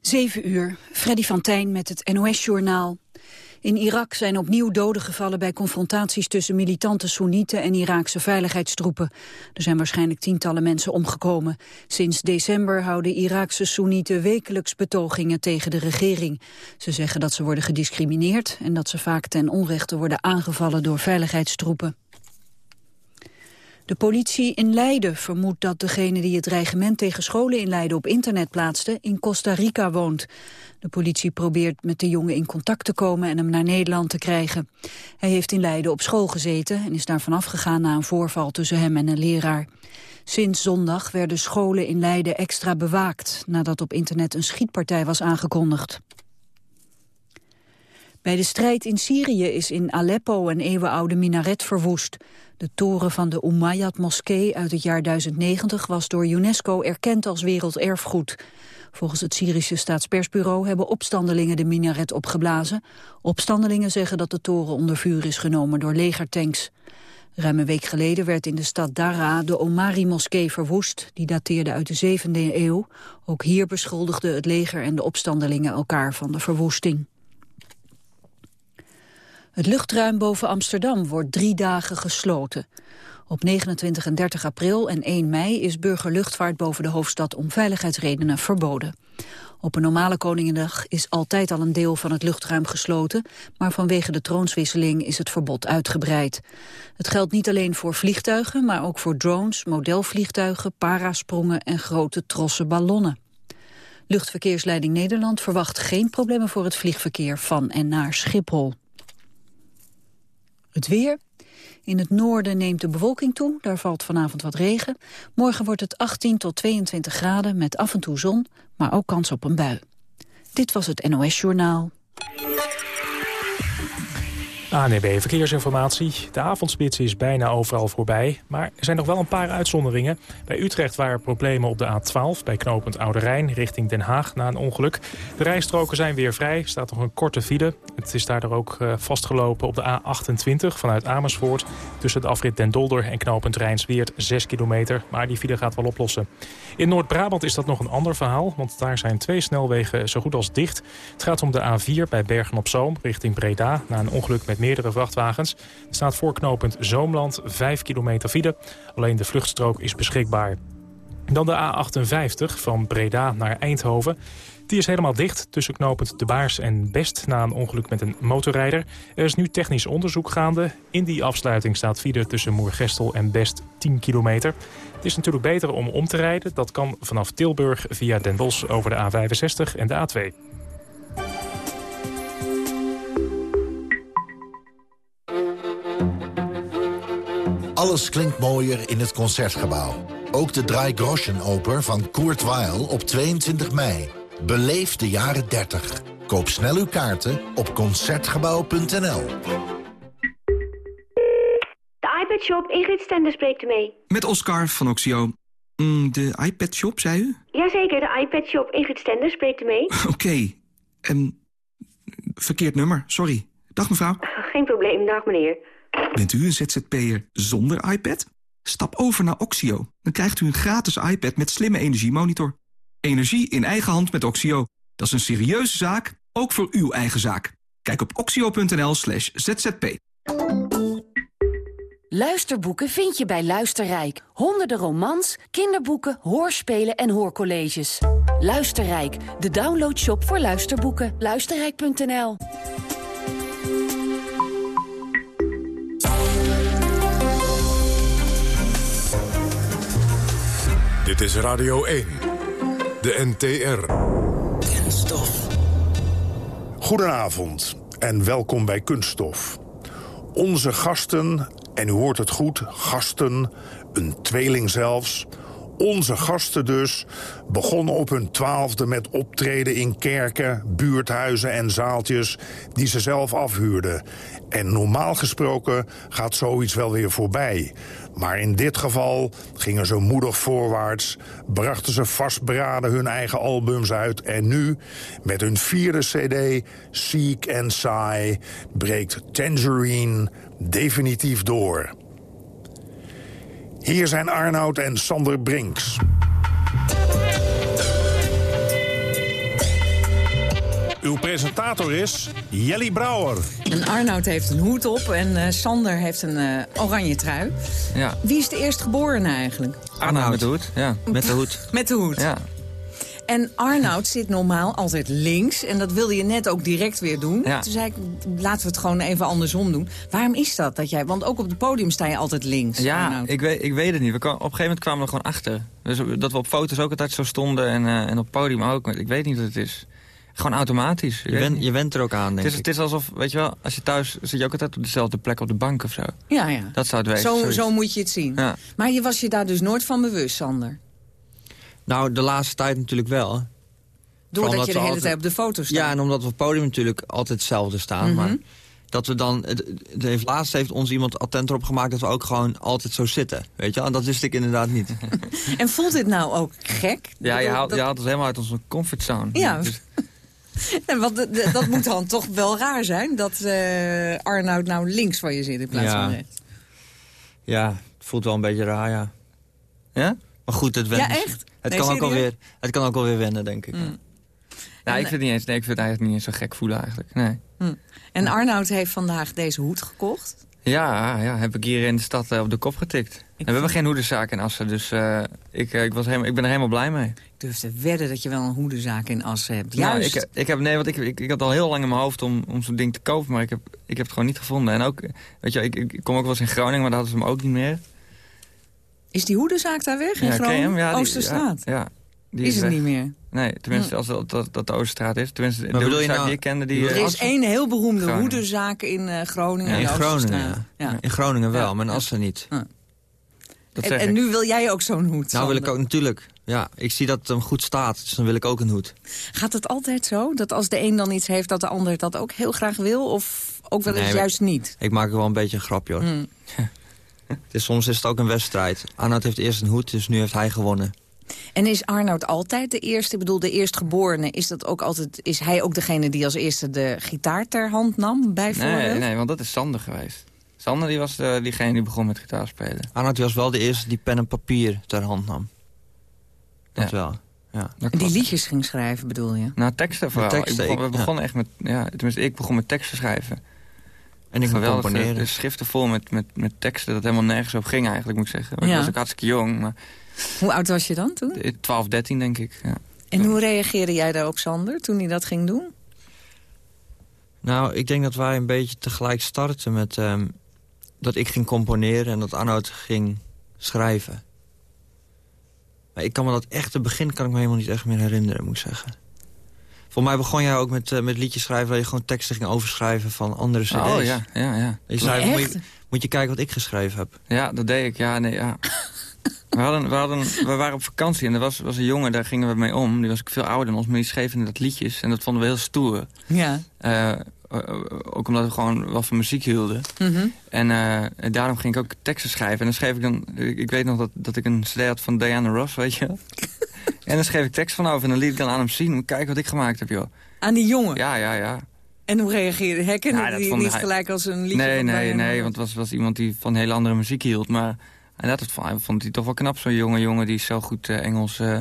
7 uur, Freddy van Tijn met het NOS-journaal. In Irak zijn opnieuw doden gevallen bij confrontaties tussen militante Soenieten en Iraakse veiligheidstroepen. Er zijn waarschijnlijk tientallen mensen omgekomen. Sinds december houden Iraakse Soenieten wekelijks betogingen tegen de regering. Ze zeggen dat ze worden gediscrimineerd en dat ze vaak ten onrechte worden aangevallen door veiligheidstroepen. De politie in Leiden vermoedt dat degene die het dreigement tegen scholen in Leiden op internet plaatste in Costa Rica woont. De politie probeert met de jongen in contact te komen en hem naar Nederland te krijgen. Hij heeft in Leiden op school gezeten en is daar vanaf gegaan na een voorval tussen hem en een leraar. Sinds zondag werden scholen in Leiden extra bewaakt nadat op internet een schietpartij was aangekondigd. Bij de strijd in Syrië is in Aleppo een eeuwenoude minaret verwoest. De toren van de Umayyad-moskee uit het jaar 1090 was door UNESCO erkend als werelderfgoed. Volgens het Syrische staatspersbureau hebben opstandelingen de minaret opgeblazen. Opstandelingen zeggen dat de toren onder vuur is genomen door legertanks. Ruim een week geleden werd in de stad Dara de Omari-moskee verwoest. Die dateerde uit de 7e eeuw. Ook hier beschuldigden het leger en de opstandelingen elkaar van de verwoesting. Het luchtruim boven Amsterdam wordt drie dagen gesloten. Op 29 en 30 april en 1 mei is burgerluchtvaart boven de hoofdstad om veiligheidsredenen verboden. Op een normale Koningendag is altijd al een deel van het luchtruim gesloten, maar vanwege de troonswisseling is het verbod uitgebreid. Het geldt niet alleen voor vliegtuigen, maar ook voor drones, modelvliegtuigen, parasprongen en grote trosse ballonnen. Luchtverkeersleiding Nederland verwacht geen problemen voor het vliegverkeer van en naar Schiphol. Het weer. In het noorden neemt de bewolking toe, daar valt vanavond wat regen. Morgen wordt het 18 tot 22 graden met af en toe zon, maar ook kans op een bui. Dit was het NOS Journaal. ANB Verkeersinformatie. De avondspits is bijna overal voorbij. Maar er zijn nog wel een paar uitzonderingen. Bij Utrecht waren problemen op de A12 bij knooppunt Oude Rijn richting Den Haag na een ongeluk. De rijstroken zijn weer vrij. Er staat nog een korte file. Het is daardoor ook uh, vastgelopen op de A28 vanuit Amersfoort. Tussen de afrit Den Dolder en knooppunt Rijnsweert 6 kilometer. Maar die file gaat wel oplossen. In Noord-Brabant is dat nog een ander verhaal. Want daar zijn twee snelwegen zo goed als dicht. Het gaat om de A4 bij Bergen-op-Zoom richting Breda. Na een ongeluk met meerdere vrachtwagens. Er staat voorknopend Zoomland 5 kilometer file. Alleen de vluchtstrook is beschikbaar. Dan de A58 van Breda naar Eindhoven. Die is helemaal dicht tussen knooppunt De Baars en Best na een ongeluk met een motorrijder. Er is nu technisch onderzoek gaande. In die afsluiting staat file tussen Moergestel en Best 10 kilometer. Het is natuurlijk beter om om te rijden. Dat kan vanaf Tilburg via Den Bosch over de A65 en de A2. Alles klinkt mooier in het Concertgebouw. Ook de Dry Oper van Kurt Weill op 22 mei. Beleef de jaren 30. Koop snel uw kaarten op Concertgebouw.nl. De iPad Shop, Ingrid Stender spreekt u mee. Met Oscar van Oxio. Mm, de iPad Shop, zei u? Jazeker, de iPad Shop, Ingrid Stender spreekt u mee. Oké. Okay. verkeerd nummer, sorry. Dag mevrouw. Geen probleem, dag meneer. Bent u een ZZP'er zonder iPad? Stap over naar Oxio. Dan krijgt u een gratis iPad met slimme energiemonitor. Energie in eigen hand met Oxio. Dat is een serieuze zaak, ook voor uw eigen zaak. Kijk op oxio.nl slash zzp. Luisterboeken vind je bij Luisterrijk. Honderden romans, kinderboeken, hoorspelen en hoorcolleges. Luisterrijk, de downloadshop voor luisterboeken. Luisterrijk.nl Dit is Radio 1, de NTR. Kunststof. Goedenavond en welkom bij Kunststof. Onze gasten, en u hoort het goed, gasten, een tweeling zelfs... Onze gasten dus begonnen op hun twaalfde met optreden in kerken, buurthuizen en zaaltjes die ze zelf afhuurden. En normaal gesproken gaat zoiets wel weer voorbij. Maar in dit geval gingen ze moedig voorwaarts, brachten ze vastberaden hun eigen albums uit... en nu, met hun vierde cd, Seek and Sigh, breekt Tangerine definitief door. Hier zijn Arnoud en Sander Brinks. Uw presentator is Jelly Brouwer. En Arnoud heeft een hoed op en uh, Sander heeft een uh, oranje trui. Ja. Wie is de eerstgeborene eigenlijk? Arnoud met de hoed, ja. Met de hoed. met de hoed. Ja. En Arnoud zit normaal altijd links. En dat wilde je net ook direct weer doen. Ja. Toen zei ik, laten we het gewoon even andersom doen. Waarom is dat? dat jij, want ook op het podium sta je altijd links, Ja, Arnoud. ik weet, ik weet het niet. We op een gegeven moment kwamen we er gewoon achter. Dus dat we op foto's ook altijd zo stonden en, uh, en op het podium ook. Ik weet niet wat het is. Gewoon automatisch. Je, went, je went er ook aan, denk het is, ik. Het is alsof, weet je wel, als je thuis zit je ook altijd op dezelfde plek op de bank of zo. Ja, ja. Dat zou het wezen. Zo, zo moet je het zien. Ja. Maar je was je daar dus nooit van bewust, Sander? Nou, de laatste tijd natuurlijk wel. Doordat je de hele altijd- tijd op de foto staat. Ja, en omdat we op het podium natuurlijk altijd hetzelfde staan. Mhm. Maar dat we dan... Het, het heeft, laatst heeft ons iemand attent erop gemaakt dat we ook gewoon altijd zo zitten. Weet je wel? En dat wist ik inderdaad niet. En voelt dit nou ook gek? Ja, je haalt, dat- je haalt ons helemaal uit onze comfortzone. Ja. Dus- En wat, dat moet dan toch wel raar zijn... dat eh, Arnoud nou links van je zit in plaats Ja. van rechts. ja, het voelt wel een beetje raar, ja. ja? Maar goed, het went. Ja, echt? Het, Nee, kan ook alweer, het kan ook alweer wennen, denk ik. Mm. Nou, En, ik vind het niet eens, nee, ik vind het eigenlijk niet eens zo gek voelen eigenlijk. Nee. En Arnoud heeft vandaag deze hoed gekocht. Ja, ja, heb ik hier in de stad eh, op de kop getikt. En we hebben geen hoedenzaak in Assen, dus eh, ik, eh, ik, was helemaal, ik ben er helemaal blij mee. Ik durf te wedden dat je wel een hoedenzaak in Assen hebt. Nou, Juist. ik, ik heb, nee, want ik, ik, ik had al heel lang in mijn hoofd om, om zo'n ding te kopen, maar ik heb, ik heb het gewoon niet gevonden. En ook, weet je, ik, ik ik kom ook wel eens in Groningen, maar daar hadden ze hem ook niet meer. Is die hoedenzaak daar weg in Ja, Groningen? Ja, die- Oosterstraat? Ja, ja, die is het weg. niet meer? Nee, tenminste, Hm. als dat, dat, dat de Oosterstraat is. Tenminste, de bedoel je nou- die ik kende, die... Er is één heel beroemde Groningen. hoedenzaak in eh, Groningen. in de Groningen, ja. In Groningen wel, Ja. maar in Assen niet. dat En, zeg en ik. nu wil jij ook zo'n hoed, Nou wil ik ook natuurlijk... Ja, ik zie dat het hem goed staat, dus dan wil ik ook een hoed. Gaat het altijd zo? Dat als de een dan iets heeft, dat de ander dat ook heel graag wil? Of ook wel eens Nee, maar- juist niet? Ik maak er wel een beetje een grapje, hoor. Hmm. Het is, soms is het ook een wedstrijd. Arnoud heeft eerst een hoed, dus nu heeft hij gewonnen. En is Arnoud altijd de eerste? Ik bedoel, de eerstgeborene, is, dat ook altijd, is hij ook degene die als eerste de gitaar ter hand nam, bijvoorbeeld? Nee, nee, want dat is Sander geweest. Sander die was eh, diegene die begon met gitaar spelen. Arnoud was wel de eerste die pen en papier ter hand nam. Dat Ja. wel, ja. Dat En die liedjes ging schrijven, bedoel je? Nou, teksten vooral. teksten, ik begon, ik- we ja. begonnen echt met, ja, tenminste ik begon met teksten schrijven. En ik componeren. de schriften vol met, met, met teksten dat helemaal nergens op ging eigenlijk, moet ik zeggen. Ja. Ik was ook hartstikke jong, maar Hoe oud was je dan toen? 12, 13 denk ik. Ja. En hoe reageerde jij daarop, Sander, toen hij dat ging doen? Nou, ik denk dat wij een beetje tegelijk starten met... ehm, dat ik ging componeren en dat Arnoud ging schrijven. Maar ik kan me dat echte begin kan ik me helemaal niet echt meer herinneren, moet ik zeggen. Voor mij begon jij ook met, eh, met liedjes schrijven... dat je gewoon teksten ging overschrijven van andere cd's. Oh ja, ja, ja. Je zei, moet Echt? je, moet je kijken wat ik geschreven heb. Ja, dat deed ik. Ja, nee, ja. We, hadden, we, hadden, we waren op vakantie en er was, was een jongen, daar gingen we mee om. Die was ook veel ouder dan ons, maar die schreef inderdaad liedjes. En dat vonden we heel stoer. Ja. Eh, eh, ook omdat we gewoon wel van muziek hielden. Mhm. En eh, daarom ging ik ook teksten schrijven. En dan schreef ik dan... Ik, ik weet nog dat, dat ik een cd had van Diana Ross, weet je wel. En dan schreef ik tekst van over en dan liet ik dan aan hem zien. Kijken wat ik gemaakt heb, joh. Aan die jongen? Ja, ja, ja. En hoe reageerde hij? Herkende Ja, die niet hij- gelijk als een liedje Nee, nee, nee. Ross? Want het was, was iemand die van hele andere muziek hield. Maar en dat vond, hij vond hij toch wel knap, zo'n jonge jongen die zo goed eh, Engels eh,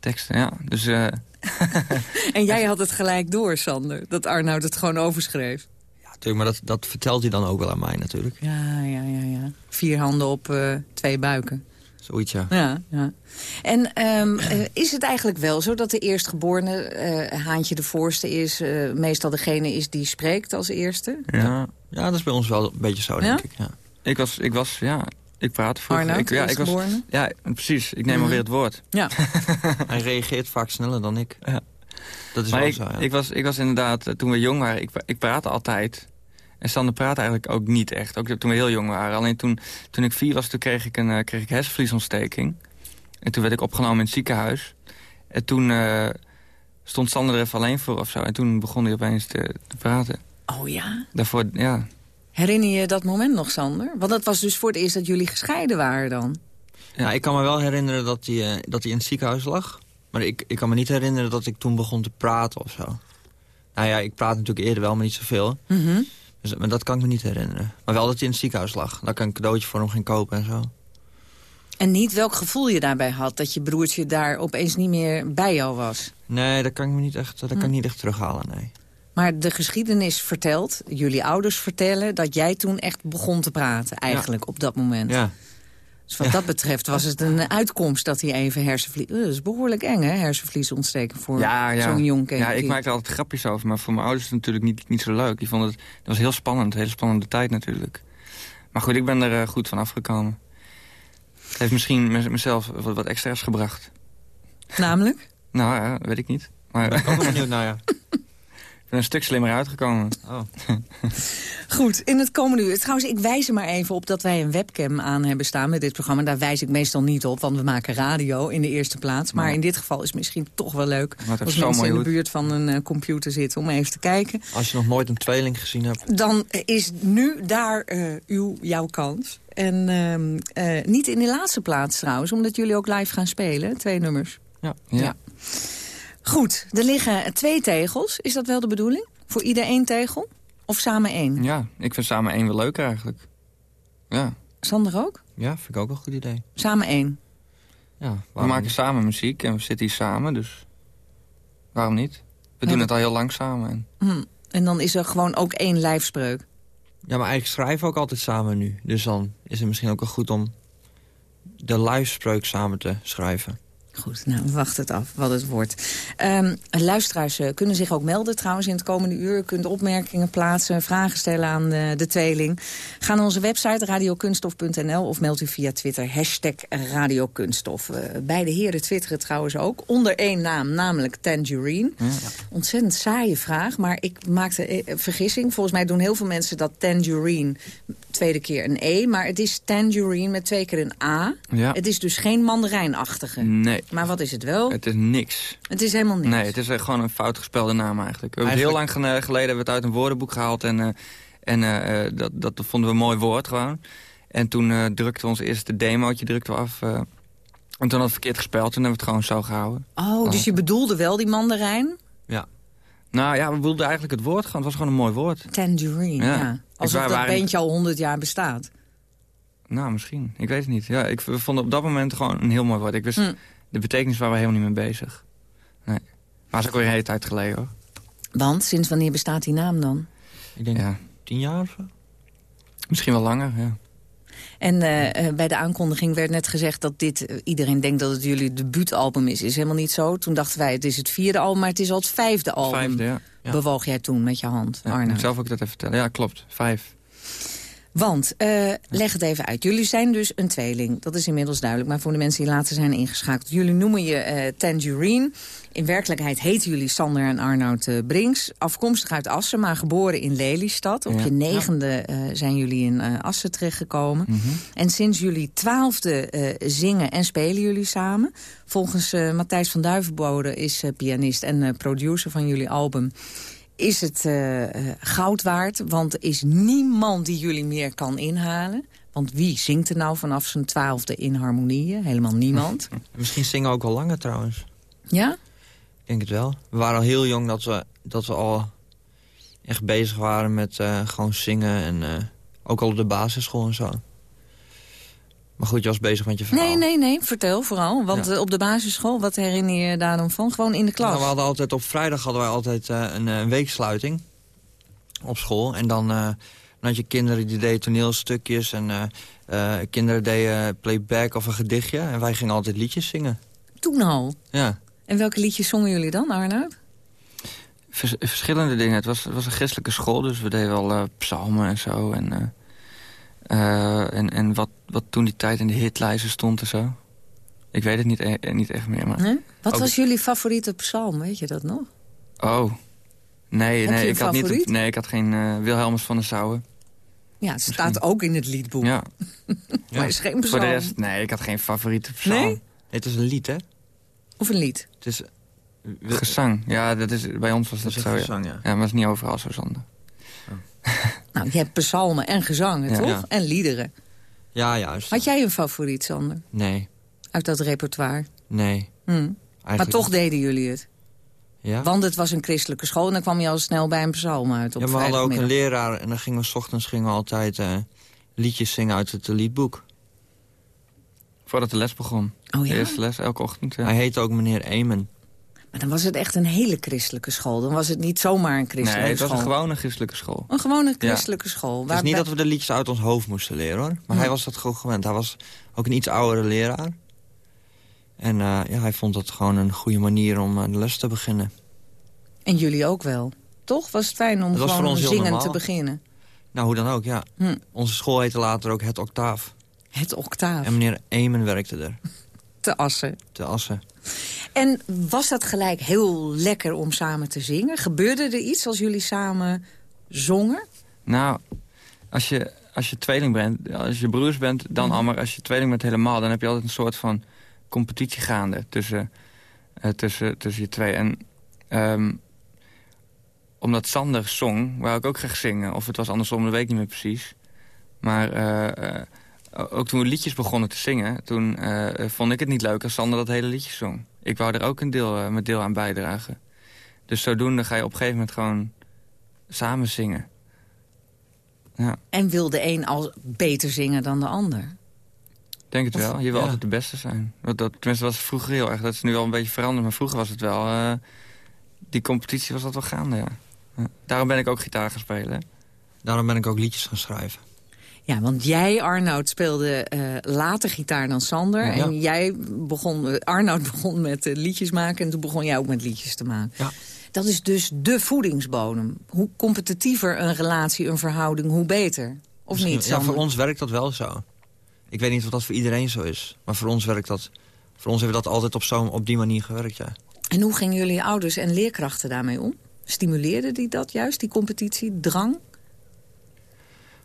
teksten. Ja, dus... eh, En jij had het gelijk door, Sander, dat Arnoud het gewoon overschreef. Ja, natuurlijk, maar dat, dat vertelt hij dan ook wel aan mij natuurlijk. Ja, ja, ja, ja. Vier handen op eh, twee buiken. Zoiets, ja. Ja, ja. En ehm, eh, is het eigenlijk wel zo dat de eerstgeborene eh Haantje de Voorste is... eh, meestal degene is die spreekt als eerste? ja. Ja, dat is bij ons wel een beetje zo, denk Ja? ik. Ja. Ik was, ik was, ja... Ik praatte vroeger. Arnoud, ik, ja, ik was, ja, precies. Ik neem Mhm. alweer het woord. Ja. Hij reageert vaak sneller dan ik. Ja. Dat is Maar wel ik, zo, ja. ik, was, ik was inderdaad, toen we jong waren, ik, ik praatte altijd. En Sander praatte eigenlijk ook niet echt. Ook toen we heel jong waren. Alleen toen, toen ik vier was, toen kreeg ik een eh, kreeg ik hersenvliesontsteking. En toen werd ik opgenomen in het ziekenhuis. En toen eh, stond Sander er even alleen voor of zo. En toen begon hij opeens te, te praten. Oh ja? Daarvoor, ja. Herinner je dat moment nog, Sander? Want dat was dus voor het eerst dat jullie gescheiden waren dan. Ja, ik kan me wel herinneren dat hij, eh, dat hij in het ziekenhuis lag. Maar ik, ik kan me niet herinneren dat ik toen begon te praten of zo. Nou ja, ik praat natuurlijk eerder wel, maar niet zoveel. Mhm. Dus, maar dat kan ik me niet herinneren. Maar wel dat hij in het ziekenhuis lag. Dat ik een cadeautje voor hem ging kopen en zo. En niet welk gevoel je daarbij had... dat je broertje daar opeens niet meer bij jou was. Nee, dat kan ik me niet echt, dat kan ik Hm. niet echt terughalen, nee. Maar de geschiedenis vertelt, jullie ouders vertellen... dat jij toen echt begon te praten, eigenlijk, op dat moment. Ja. Dus wat dat betreft was het een uitkomst dat hij even hersenvlies... Dat is behoorlijk eng, hè, hersenvliesontsteking voor Ja, ja. zo'n jong kind. Ja, ik maakte er altijd grapjes over, maar voor mijn ouders is het natuurlijk niet, niet zo leuk. Die vonden het, dat was heel spannend, een hele spannende tijd natuurlijk. Maar goed, ik ben er eh, goed van afgekomen. Het heeft misschien me- mezelf wat, wat extra's gebracht. Namelijk? Nou ja, weet ik niet. Maar Ben ik ook wel benieuwd naar, ja. Ik ben een stuk slimmer uitgekomen. Oh. Goed, in het komende uur. Trouwens, ik wijs er maar even op dat wij een webcam aan hebben staan met dit programma. Daar wijs ik meestal niet op, want we maken radio in de eerste plaats. Maar in dit geval is het misschien toch wel leuk... Als zo mensen mooi in de hoed. buurt van een eh, computer zitten om even te kijken. Als je nog nooit een tweeling gezien hebt. Dan is nu daar eh, uw, jouw kans. En ehm, eh, niet in de laatste plaats trouwens, omdat jullie ook live gaan spelen. Twee nummers. Ja. Ja. Goed, er liggen twee tegels. Is dat wel de bedoeling? Voor ieder één tegel? Of samen één? ja, ik vind samen één wel leuker eigenlijk. Ja, Sander ook? Ja, vind ik ook een goed idee. Samen één. Ja, we maken niet? samen muziek en we zitten hier samen, dus waarom niet? We doen het al heel lang samen. En, Hm. En dan is er gewoon ook één lijfspreuk. Ja, maar eigenlijk schrijven we ook altijd samen nu. Dus dan is het misschien ook wel goed om de livespreuk samen te schrijven. Goed, nou, we wachten het af wat het wordt. Ehm, luisteraars eh, kunnen zich ook melden trouwens in het komende uur. U kunt opmerkingen plaatsen, vragen stellen aan de, de tweeling. Ga naar onze website radiokunstof.nl of meld u via Twitter hashtag radiokunststof. Eh, beide heren twitteren trouwens ook onder één naam, namelijk Tangerine. Ontzettend saaie vraag, maar ik maakte eh, een vergissing. Volgens mij doen heel veel mensen dat Tangerine, tweede keer een E. Maar het is Tangerine met twee keer een A. Ja. Het is dus geen mandarijnachtige. Nee, Maar wat is het wel? het is niks. Het is helemaal niks. Nee, het is eh, gewoon een fout gespelde naam eigenlijk. We Eigenlijk- heel lang geleden hebben we het uit een woordenboek gehaald. En, eh, en eh, dat, dat vonden we een mooi woord gewoon. En toen eh, drukten we ons eerste demootje drukten we af. eh, en toen we het verkeerd gespeld. Toen hebben we het gewoon zo gehouden. Oh, dus je bedoelde wel die mandarijn? Ja. Nou ja, we wilden eigenlijk het woord gewoon. Het was gewoon een mooi woord. Tangerine, Ja. ja. Ik Alsof dat waren- beentje al honderd jaar bestaat. Nou, misschien. Ik weet het niet. Ja, ik we vonden op dat moment gewoon een heel mooi woord. Ik wist, Hm. De betekenis waren we helemaal niet mee bezig. Nee. Maar dat is ook weer een hele tijd geleden hoor. Want, sinds wanneer bestaat die naam dan? Ik denk Ja. tien jaar of zo. Misschien wel langer, ja. En eh, eh, bij de aankondiging werd net gezegd dat dit... eh, iedereen denkt dat het jullie debuutalbum is. Is helemaal niet zo. Toen dachten wij, het is het vierde album, maar het is al het vijfde album. Vijfde, ja. Ja. Bewoog jij toen met je hand, ja Arno? moet ik zelf ook dat even vertellen. Ja, klopt. Vijf. Want, eh, leg het even uit. Jullie zijn dus een tweeling. Dat is inmiddels duidelijk. Maar voor de mensen die later zijn ingeschakeld. Jullie noemen je eh, Tangerine. In werkelijkheid heten jullie Sander en Arnoud eh, Brinks. Afkomstig uit Assen, maar geboren in Lelystad. Op Ja. je negende zijn jullie in Assen terechtgekomen. Mhm. En sinds jullie twaalfde zingen en spelen jullie samen. Volgens Matthijs van Duivenbode is pianist en producer van jullie album is het eh, goud waard. Want er is niemand die jullie meer kan inhalen. Want wie zingt er nou vanaf zijn twaalfde in harmonieën? Helemaal niemand. Misschien zingen we ook wel langer trouwens. ja? Ik denk het wel. We waren al heel jong dat we, dat we al echt bezig waren met eh, gewoon zingen. En ook al op de basisschool en zo. Maar goed, je was bezig met je verhaal. Nee, nee, nee. Vertel vooral. Want Ja. eh, op de basisschool, wat herinner je je daar dan van? Gewoon in de klas. Nou, we hadden altijd, op vrijdag hadden wij altijd eh, een, eh, een weeksluiting op school. En dan, eh, dan had je kinderen die deden toneelstukjes en eh, eh, kinderen deden playback of een gedichtje. En wij gingen altijd liedjes zingen. Toen al. Ja. En welke liedjes zongen jullie dan, Arnoud? Vers- verschillende dingen. Het was, het was een christelijke school, dus we deden wel eh, psalmen en zo. En, eh, eh, en, en wat, wat toen die tijd in de hitlijsten stond en zo. Ik weet het niet, e- niet echt meer, maar... Wat Ook- was jullie favoriete psalm? Weet je dat nog? Oh. Nee, Heb nee, je ik had niet, favoriet? nee, ik had geen eh Wilhelmus van der Sauer. Ja, het staat ook in het liedboek. Ja. Maar is geen Voor psalm. de rest, nee, ik had geen favoriete psalm. Nee? Het is een lied, hè? Of een lied? Het is... Gezang, ja, dat is, bij ons was dat, is zo. gezang, ja. ja, maar dat is niet overal zo zonde. Nou, je hebt psalmen en gezangen, Ja. toch? Ja. En liederen. Ja, juist. Had jij een favoriet, Sander? Nee, Uit dat repertoire? nee. Hm. Maar toch deden jullie het. Ja? Want het was een christelijke school en dan kwam je al snel bij een psalm uit op ja, we hadden ook een leraar en dan gingen we 's ochtends gingen we altijd eh, liedjes zingen uit het liedboek. Voordat de les begon. Oh De ja? eerste les, elke ochtend. Ja. Hij heette ook meneer Emen. Maar dan was het echt een hele christelijke school. Dan was het niet zomaar een christelijke Nee, het was school. een gewone christelijke school. Een gewone christelijke school. Het is niet dat we de liedjes uit ons hoofd moesten leren, hoor. Maar hij was dat gewoon gewend. Hij was ook een iets oudere leraar. En eh, ja, hij vond dat gewoon een goede manier om eh, de les te beginnen. En jullie ook wel. Toch? Was het fijn om Dat voor gewoon normaal. te beginnen? Nou, hoe dan ook, ja. Hm. Onze school heette later ook Het Octaaf. Het octaaf. En meneer Emen werkte er. Te assen. Te Assen. En was dat gelijk heel lekker om samen te zingen? Gebeurde er iets als jullie samen zongen? Nou, als je, als je tweeling bent, als je broers bent, dan Mhm. al. Maar als je tweeling bent helemaal, dan heb je altijd een soort van competitie gaande tussen, eh, tussen, tussen je twee. En ehm, omdat Sander zong, wou ik ook graag zingen. Of het was andersom, dat weet ik niet meer precies. Maar eh, eh, ook toen we liedjes begonnen te zingen... toen eh, vond ik het niet leuk als Sander dat hele liedje zong. Ik wou er ook een deel, eh, mijn deel aan bijdragen. Dus zodoende ga je op een gegeven moment gewoon samen zingen. Ja, En wil de een al beter zingen dan de ander? denk het Of- wel. Je wil ja. altijd de beste zijn. Want dat, tenminste, was het vroeger heel erg. Dat is nu al een beetje veranderd. Maar vroeger was het wel... eh, die competitie was dat wel gaande, ja. ja. Daarom ben ik ook gitaar gaan spelen. Daarom ben ik ook liedjes gaan schrijven. Ja, want jij, Arnoud, speelde eh, later gitaar dan Sander. Ja. En jij begon, eh, Arnoud begon met eh, liedjes maken... en toen begon jij ook met liedjes te maken. Ja. Dat is dus de voedingsbodem. Hoe competitiever een relatie, een verhouding, hoe beter. Of Misschien- niet, Ja, voor ons werkt dat wel zo. Ik weet niet of dat voor iedereen zo is. Maar voor ons werkt dat... Voor ons heeft dat altijd op, zo, op die manier gewerkt, ja. En hoe gingen jullie ouders en leerkrachten daarmee om? Stimuleerden die dat juist, die competitie, drang?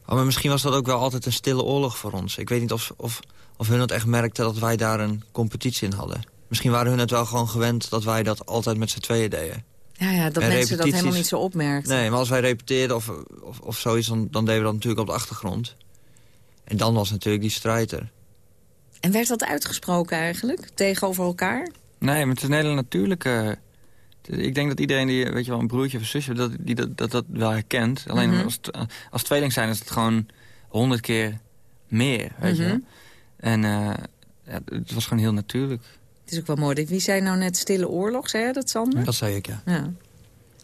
Oh, maar misschien was dat ook wel altijd een stille oorlog voor ons. Ik weet niet of, of, of hun het echt merkten dat wij daar een competitie in hadden. Misschien waren hun het wel gewoon gewend dat wij dat altijd met z'n tweeën deden. Ja, ja dat En mensen dat helemaal niet zo opmerkten. Nee, maar als wij repeteerden of, of, of zoiets, dan, dan deden we dat natuurlijk op de achtergrond. En dan was natuurlijk die strijd er. En werd dat uitgesproken eigenlijk, tegenover elkaar? Nee, maar het is een hele natuurlijke... Ik denk dat iedereen die weet je wel, een broertje of een zusje... dat die dat, dat, dat wel herkent. Alleen Mhm. als, tweeling zijn is het gewoon honderd keer meer, weet je Mhm. En eh, ja, het was gewoon heel natuurlijk. Het is ook wel mooi. Wie zei nou net stille oorlog, zei je dat, Sander? Dat zei ik, ja. Ja.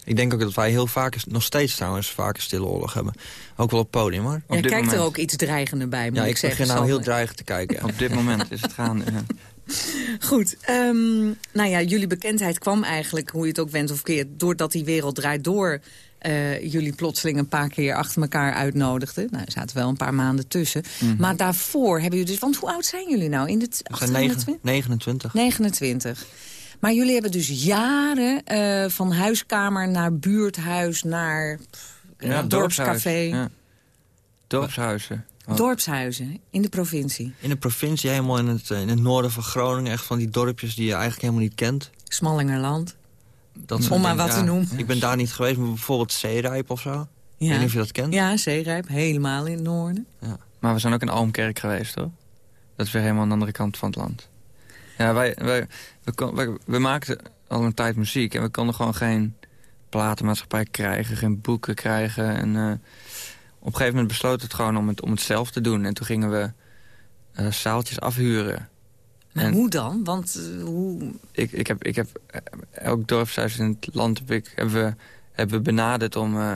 Ik denk ook dat wij heel vaak, nog steeds trouwens, vaak een stille oorlog hebben. Ook wel op podium, hoor. Jij kijkt er ook iets dreigender bij, moet Ja, ik, ik zeggen, begin nou heel dreigend te kijken. Op dit moment is het gaande. Goed, ehm, nou ja, jullie bekendheid kwam eigenlijk, hoe je het ook went of keert... doordat die wereld draait door eh, jullie plotseling een paar keer achter elkaar uitnodigden. Nou, er zaten wel een paar maanden tussen. Mhm. Maar daarvoor hebben jullie dus... Want hoe oud zijn jullie nou? In de t- We zijn negen- 28? 29. 29. Maar jullie hebben dus jaren eh, van huiskamer naar buurthuis... naar pff, Ja, dorpscafé, Ja. Dorpshuizen. Oh. dorpshuizen in de provincie. In de provincie, helemaal in het, eh, in het noorden van Groningen. Echt van die dorpjes die je eigenlijk helemaal niet kent. Smallingerland. Dat Om maar wat ja. te noemen. Ik ben daar niet geweest, maar bijvoorbeeld Zeerijp of zo. Ik Ja. weet niet of je dat kent. Ja, Zeerijp, helemaal in het noorden. Maar we zijn ook in Almkerk geweest, hoor. Dat is weer helemaal aan de andere kant van het land. Ja, wij, wij, we, kon- wij- we maakten al een tijd muziek... en we konden gewoon geen platenmaatschappij krijgen, geen boeken krijgen. En eh, op een gegeven moment besloot het gewoon om het, om het zelf te doen. En toen gingen we eh, zaaltjes afhuren. Maar En- hoe dan? Want eh, hoe... Ik, ik heb, ik heb eh, elk dorpshuis in het land heb ik, hebben, we, hebben we benaderd om eh,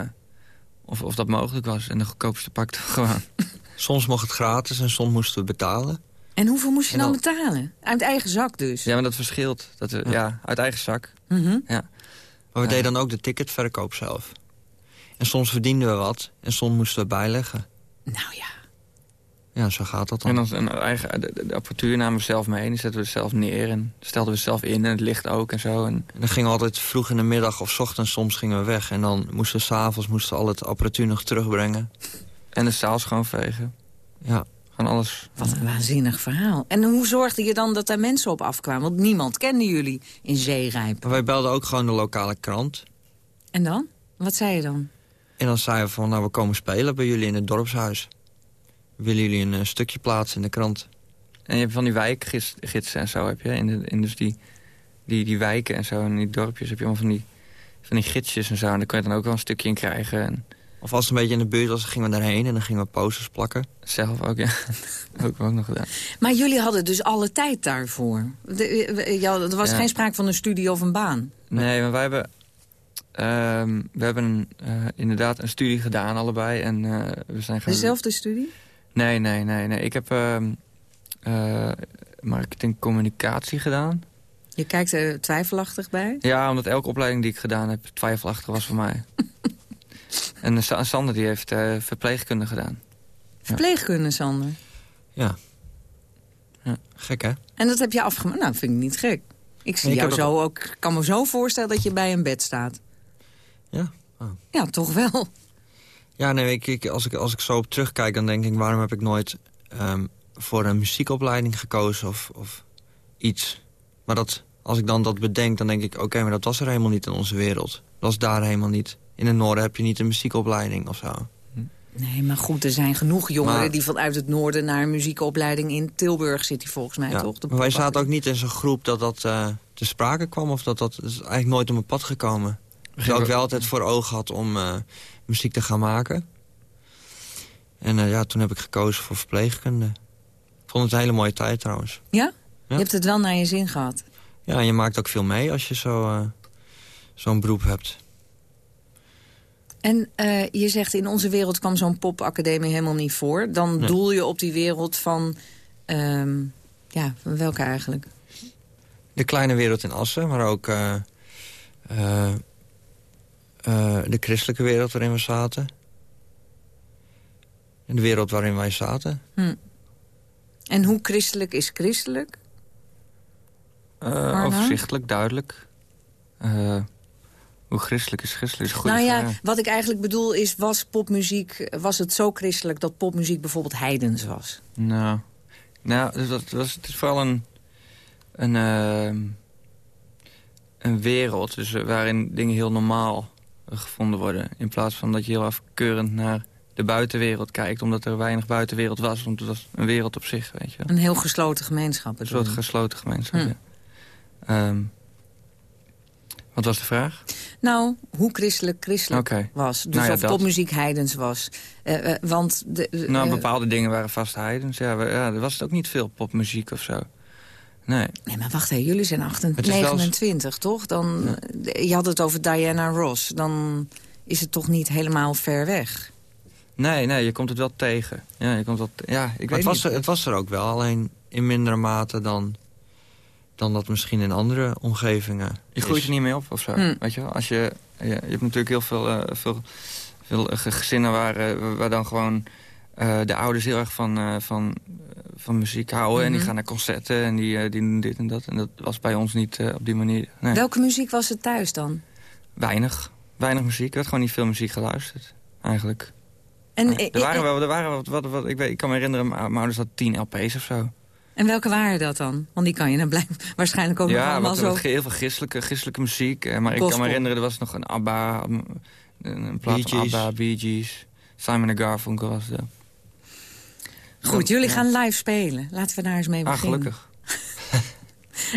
of, of dat mogelijk was. En de goedkoopste pakte we gewoon. Soms mocht het gratis en soms moesten we betalen. En hoeveel moest je dan dan- betalen? Uit eigen zak dus? Ja, maar dat verschilt. Dat we, ja. uit eigen zak. Mhm. Ja. Maar we Ja. deden dan ook de ticketverkoop zelf. En soms verdienden we wat en soms moesten we bijleggen. Nou ja. Ja, zo gaat dat dan. En dan een eigen, de, apparatuur namen we zelf mee. Die zetten we zelf neer en stelden we zelf in. En het licht ook en zo. En, En dan gingen we altijd vroeg in de middag of 's ochtends soms gingen we weg. En dan moesten we s'avonds moesten we al het apparatuur nog terugbrengen. en de zaal schoonvegen. Ja. Gewoon alles. Wat een waanzinnig verhaal. En hoe zorgde je dan dat daar mensen op afkwamen? Want niemand kende jullie in Zeerijp. Wij belden ook gewoon de lokale krant. En dan? Wat zei je dan? En dan zeiden we van, nou, we komen spelen bij jullie in het dorpshuis. Willen jullie een eh, stukje plaatsen in de krant? En je hebt van die wijkgidsen en zo heb je. In, de, in dus die, die, die wijken en zo. En die dorpjes heb je allemaal van die, van die gidsjes en zo. En daar kun je dan ook wel een stukje in krijgen. En, Of als het een beetje in de buurt was, dan gingen we daarheen en dan gingen we posters plakken. Zelf ook, ja. ook, ook nog gedaan. Maar jullie hadden dus alle tijd daarvoor? De, ja, er was Ja. geen sprake van een studie of een baan? Nee, maar wij hebben... ehm, we hebben eh, inderdaad een studie gedaan, allebei. En eh, we zijn gaan... Dezelfde studie? Nee, nee, nee, nee. Ik heb ehm eh, marketing communicatie gedaan. Je kijkt er twijfelachtig bij? Ja, omdat elke opleiding die ik gedaan heb twijfelachtig was voor mij. en Sa- Sander die heeft eh, verpleegkunde gedaan. Verpleegkunde, Sander. Ja. ja. Gek, hè? En dat heb je afgemaakt? Nou, vind ik niet gek. Ik zie Ik jou zo ook, ik kan me zo voorstellen dat je bij een bed staat. Ja? Oh. Ja, toch wel. Ja, nee, ik, ik, als, ik, als ik zo op terugkijk, dan denk ik... waarom heb ik nooit ehm, voor een muziekopleiding gekozen of, of iets. Maar dat, als ik dan dat bedenk, dan denk ik... oké, maar dat was er helemaal niet in onze wereld. Dat was daar helemaal niet. In het noorden heb je niet een muziekopleiding of zo. Nee, maar goed, er zijn genoeg jongeren Maar- die vanuit het noorden naar een muziekopleiding in Tilburg zit, die volgens mij Ja, toch? De maar wij zaten ook niet in zo'n groep dat dat eh, te sprake kwam... of dat dat is eigenlijk nooit op mijn pad gekomen. Terwijl ik wel altijd voor ogen had om eh, muziek te gaan maken. En eh, ja, toen heb ik gekozen voor verpleegkunde. Ik vond het een hele mooie tijd trouwens. Ja? Ja. Je hebt het wel naar je zin gehad. Ja, en je maakt ook veel mee als je zo, eh, zo'n beroep hebt. En je zegt, in onze wereld kwam zo'n popacademie helemaal niet voor. Dan Nee. doel je op die wereld van... ehm, ja, van welke eigenlijk? De kleine wereld in Assen, maar ook eh, de christelijke wereld waarin we zaten. En de wereld waarin wij zaten. Hm. En hoe christelijk is christelijk? Eh, overzichtelijk, duidelijk. Eh, hoe christelijk is christelijk? Is nou ja, vraag. wat ik eigenlijk bedoel is, was popmuziek... was het zo christelijk dat popmuziek bijvoorbeeld heidens was? Nou, nou dus dat was, het is vooral een, een, ehm, een wereld dus, waarin dingen heel normaal gevonden worden. In plaats van dat je heel afkeurend naar de buitenwereld kijkt. Omdat er weinig buitenwereld was. Want het was een wereld op zich, weet je wel. Een heel gesloten gemeenschap. Een soort gesloten gemeenschap, Hm. ja. Ehm, wat was de vraag? Nou, hoe christelijk christelijk was. Dus Nou ja, of dat. popmuziek heidens was. Eh, eh, want de, eh, Nou, bepaalde dingen waren vast heidens. Ja, we- ja, er was ook niet veel popmuziek of zo. Nee. Nee, maar wacht even, jullie zijn 28, Het is wel 29, toch? Dan, eh, Je had het over Diana Ross. Dan is het toch niet helemaal ver weg? Nee, nee, je komt het wel tegen. Ja, je komt wel te- ja ik weet het, was niet. er, het was er ook wel, alleen in mindere mate dan, dan dat misschien in andere omgevingen Je groeit er niet mee op of zo. Hm. Weet je wel? Als je, je, je hebt natuurlijk heel veel, eh, veel, veel eh, gezinnen waar, eh, waar dan gewoon eh, de ouders heel erg van, eh, van, van muziek houden. En die Mhm. gaan naar concerten en die, eh, die doen dit en dat. En dat was bij ons niet eh, op die manier. Nee. Welke muziek was het thuis dan? Weinig. Weinig muziek. Er werd gewoon niet veel muziek geluisterd. Eigenlijk. En, er waren wel, er waren wat, wat, wat, ik, weet, ik kan me herinneren, mijn mijn ouders hadden 10 LP's of zo. en welke waren dat dan? Want die kan je dan blijven, waarschijnlijk ook nog ja, allemaal wat, zo... wat, heel veel christelijke, christelijke muziek. eh, Maar ik kan me herinneren, er was nog een ABBA, een, een plaat Bee van Gees. ABBA, Bee Gees. Simon Garfunkel was het. Goed, jullie Ja. gaan live spelen. Laten we daar eens mee Ah, beginnen. gelukkig.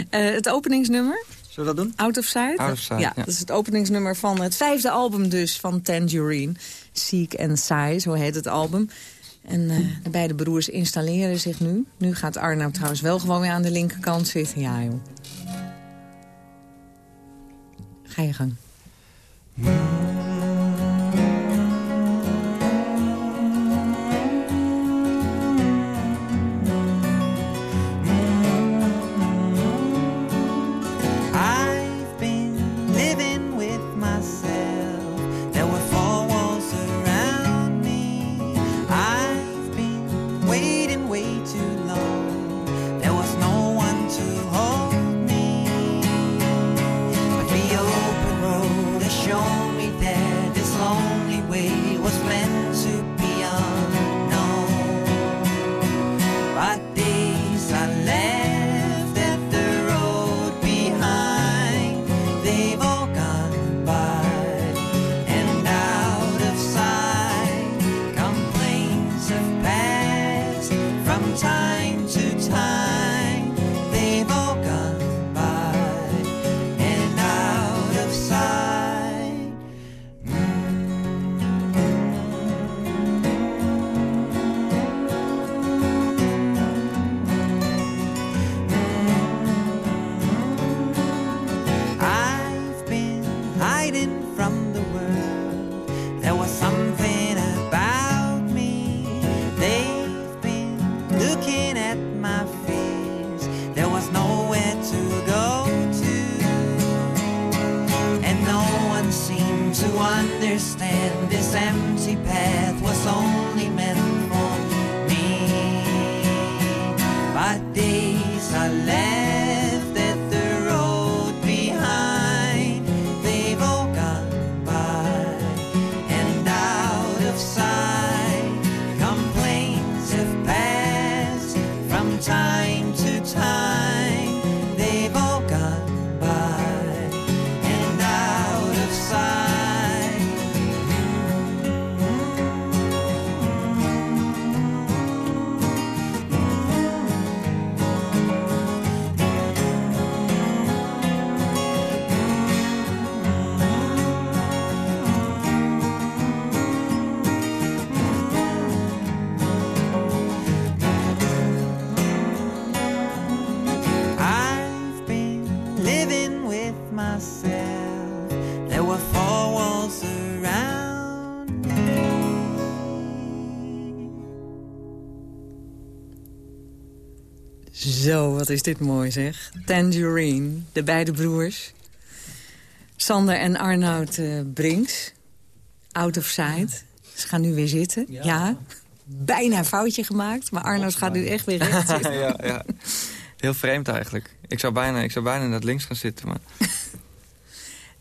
Eh, het openingsnummer, Zullen we dat doen? Out of Sight? Out of Sight, ja, ja. dat is het openingsnummer van het vijfde album dus van Tangerine. Seek and Sigh, zo heet het album. En eh, de beide broers installeren zich nu. Nu gaat Arno trouwens wel gewoon weer aan de linkerkant zitten. Ja, joh. Ga je gang. Bye. Were four walls around me. Zo, wat is dit mooi zeg. Tangerine, de beide broers. Sander en Arnoud eh, Brinks. Out of sight. Ze gaan nu weer zitten. Ja. Bijna een foutje gemaakt, maar Arnoud gaat nu echt weer recht zitten. ja, ja. Heel vreemd eigenlijk. Ik zou bijna, ik zou bijna naar links gaan zitten, maar...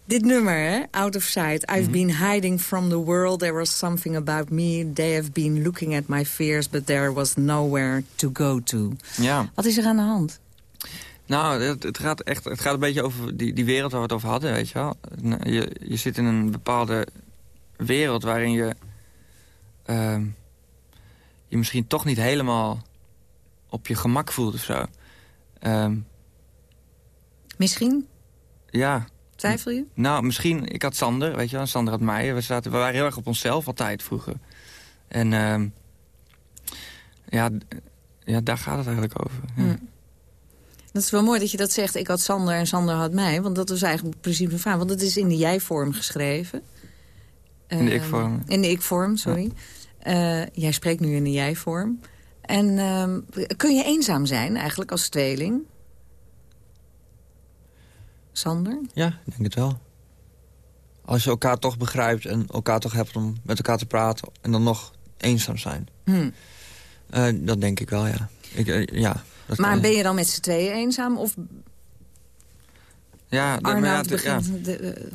Dit nummer, hè? Out of sight. I've been hiding from the world. There was something about me. They have been looking at my fears, but there was nowhere to go to. Ja. Wat is er aan de hand? Nou, het, het, gaat echt, het gaat een beetje over die, die wereld waar we het over hadden, weet je wel. Nou, Je, je zit in een bepaalde wereld waarin je... ehm, je misschien toch niet helemaal op je gemak voelt of zo. Ehm, Misschien? ja, Twijfel je? nou, misschien... Ik had Sander, weet je wel. Sander had mij. We, zaten, we waren heel erg op onszelf altijd vroeger. En ehm, ja, ja, daar gaat het eigenlijk over. Ja. Hm. Dat is wel mooi dat je dat zegt. Ik had Sander en Sander had mij. Want dat was eigenlijk precies mijn vraag. Want het is in de jij-vorm geschreven. In de Ehm, ik-vorm. In de ik-vorm, sorry. Eh, jij spreekt nu in de jij-vorm. En ehm, kun je eenzaam zijn eigenlijk als tweeling? Sander? Ja, ik denk het wel. Als je elkaar toch begrijpt en elkaar toch hebt om met elkaar te praten... en dan nog eenzaam zijn. Hm. Eh, dat denk ik wel, ja. Ik, eh, ja dat Maar ben je dan met z'n tweeën eenzaam? Of Ja, de- ja, ja. de- eh,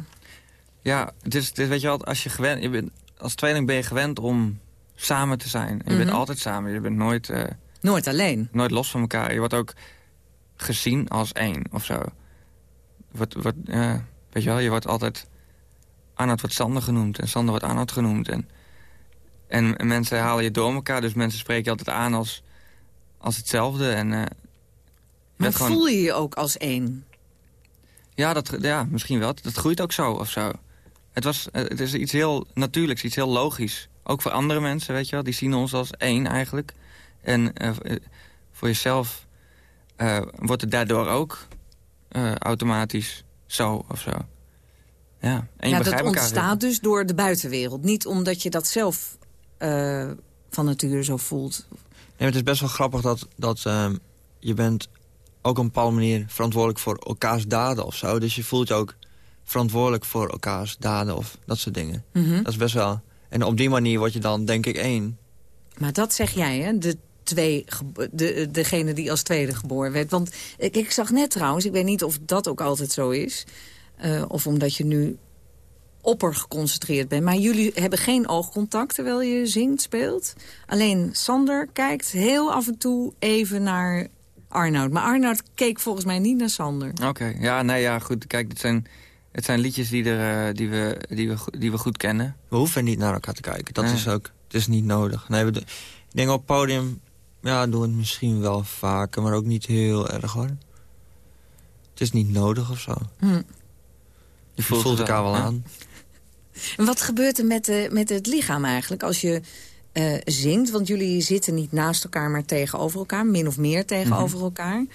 Ja, het is, het is, weet je wel, als je gewend, je bent, als tweeling ben je gewend om samen te zijn. En je bent Mhm. altijd samen. Je bent nooit, nooit alleen. nooit los van elkaar. Je wordt ook gezien als één of zo. Wordt, wordt, eh, weet je wel, je wordt altijd... Arnoud wordt Sander genoemd en Sander wordt Arnoud genoemd. En, en, en mensen halen je door elkaar, dus mensen spreken je altijd aan als, als hetzelfde. En, je Maar gewoon- voel je je ook als één? Ja, dat, ja, misschien wel. Dat groeit ook zo of zo. Het, was, eh, het is iets heel natuurlijks, iets heel logisch. Ook voor andere mensen, weet je wel. Die zien ons als één eigenlijk. En eh, voor jezelf wordt het daardoor ook eh, automatisch zo of zo. Ja, en je ja, dat ontstaat dus door de buitenwereld. Niet omdat je dat zelf eh, van nature zo voelt. Nee, maar het is best wel grappig dat, dat ehm, je bent ook op een bepaalde manier verantwoordelijk voor elkaars daden of zo. Dus je voelt je ook verantwoordelijk voor elkaars daden of dat soort dingen. Mhm. Dat is best wel... En op die manier word je dan, denk ik, één. Maar dat zeg jij, hè? De twee, de, degene die als tweede geboren werd. Want ik, ik zag net trouwens, ik weet niet of dat ook altijd zo is... eh, of omdat je nu opper geconcentreerd bent. Maar jullie hebben geen oogcontact terwijl je zingt, speelt. Alleen Sander kijkt heel af en toe even naar Arnoud. Maar Arnoud keek volgens mij niet naar Sander. Oké, ja, nee, ja, goed. Kijk, dit zijn, het zijn liedjes die, er, eh, die, we, die, we, die we goed kennen. We hoeven niet naar elkaar te kijken. Dat is ook... Het is niet nodig. Nee, we, ik denk op het podium... Ja, doen we het misschien wel vaker, maar ook niet heel erg, hoor. Het is niet nodig of zo. Hm. Je voelt, elkaar wel, aan. En wat gebeurt er met, de, met het lichaam eigenlijk als je eh, zingt? Want jullie zitten niet naast elkaar, maar tegenover elkaar. Min of meer tegenover elkaar.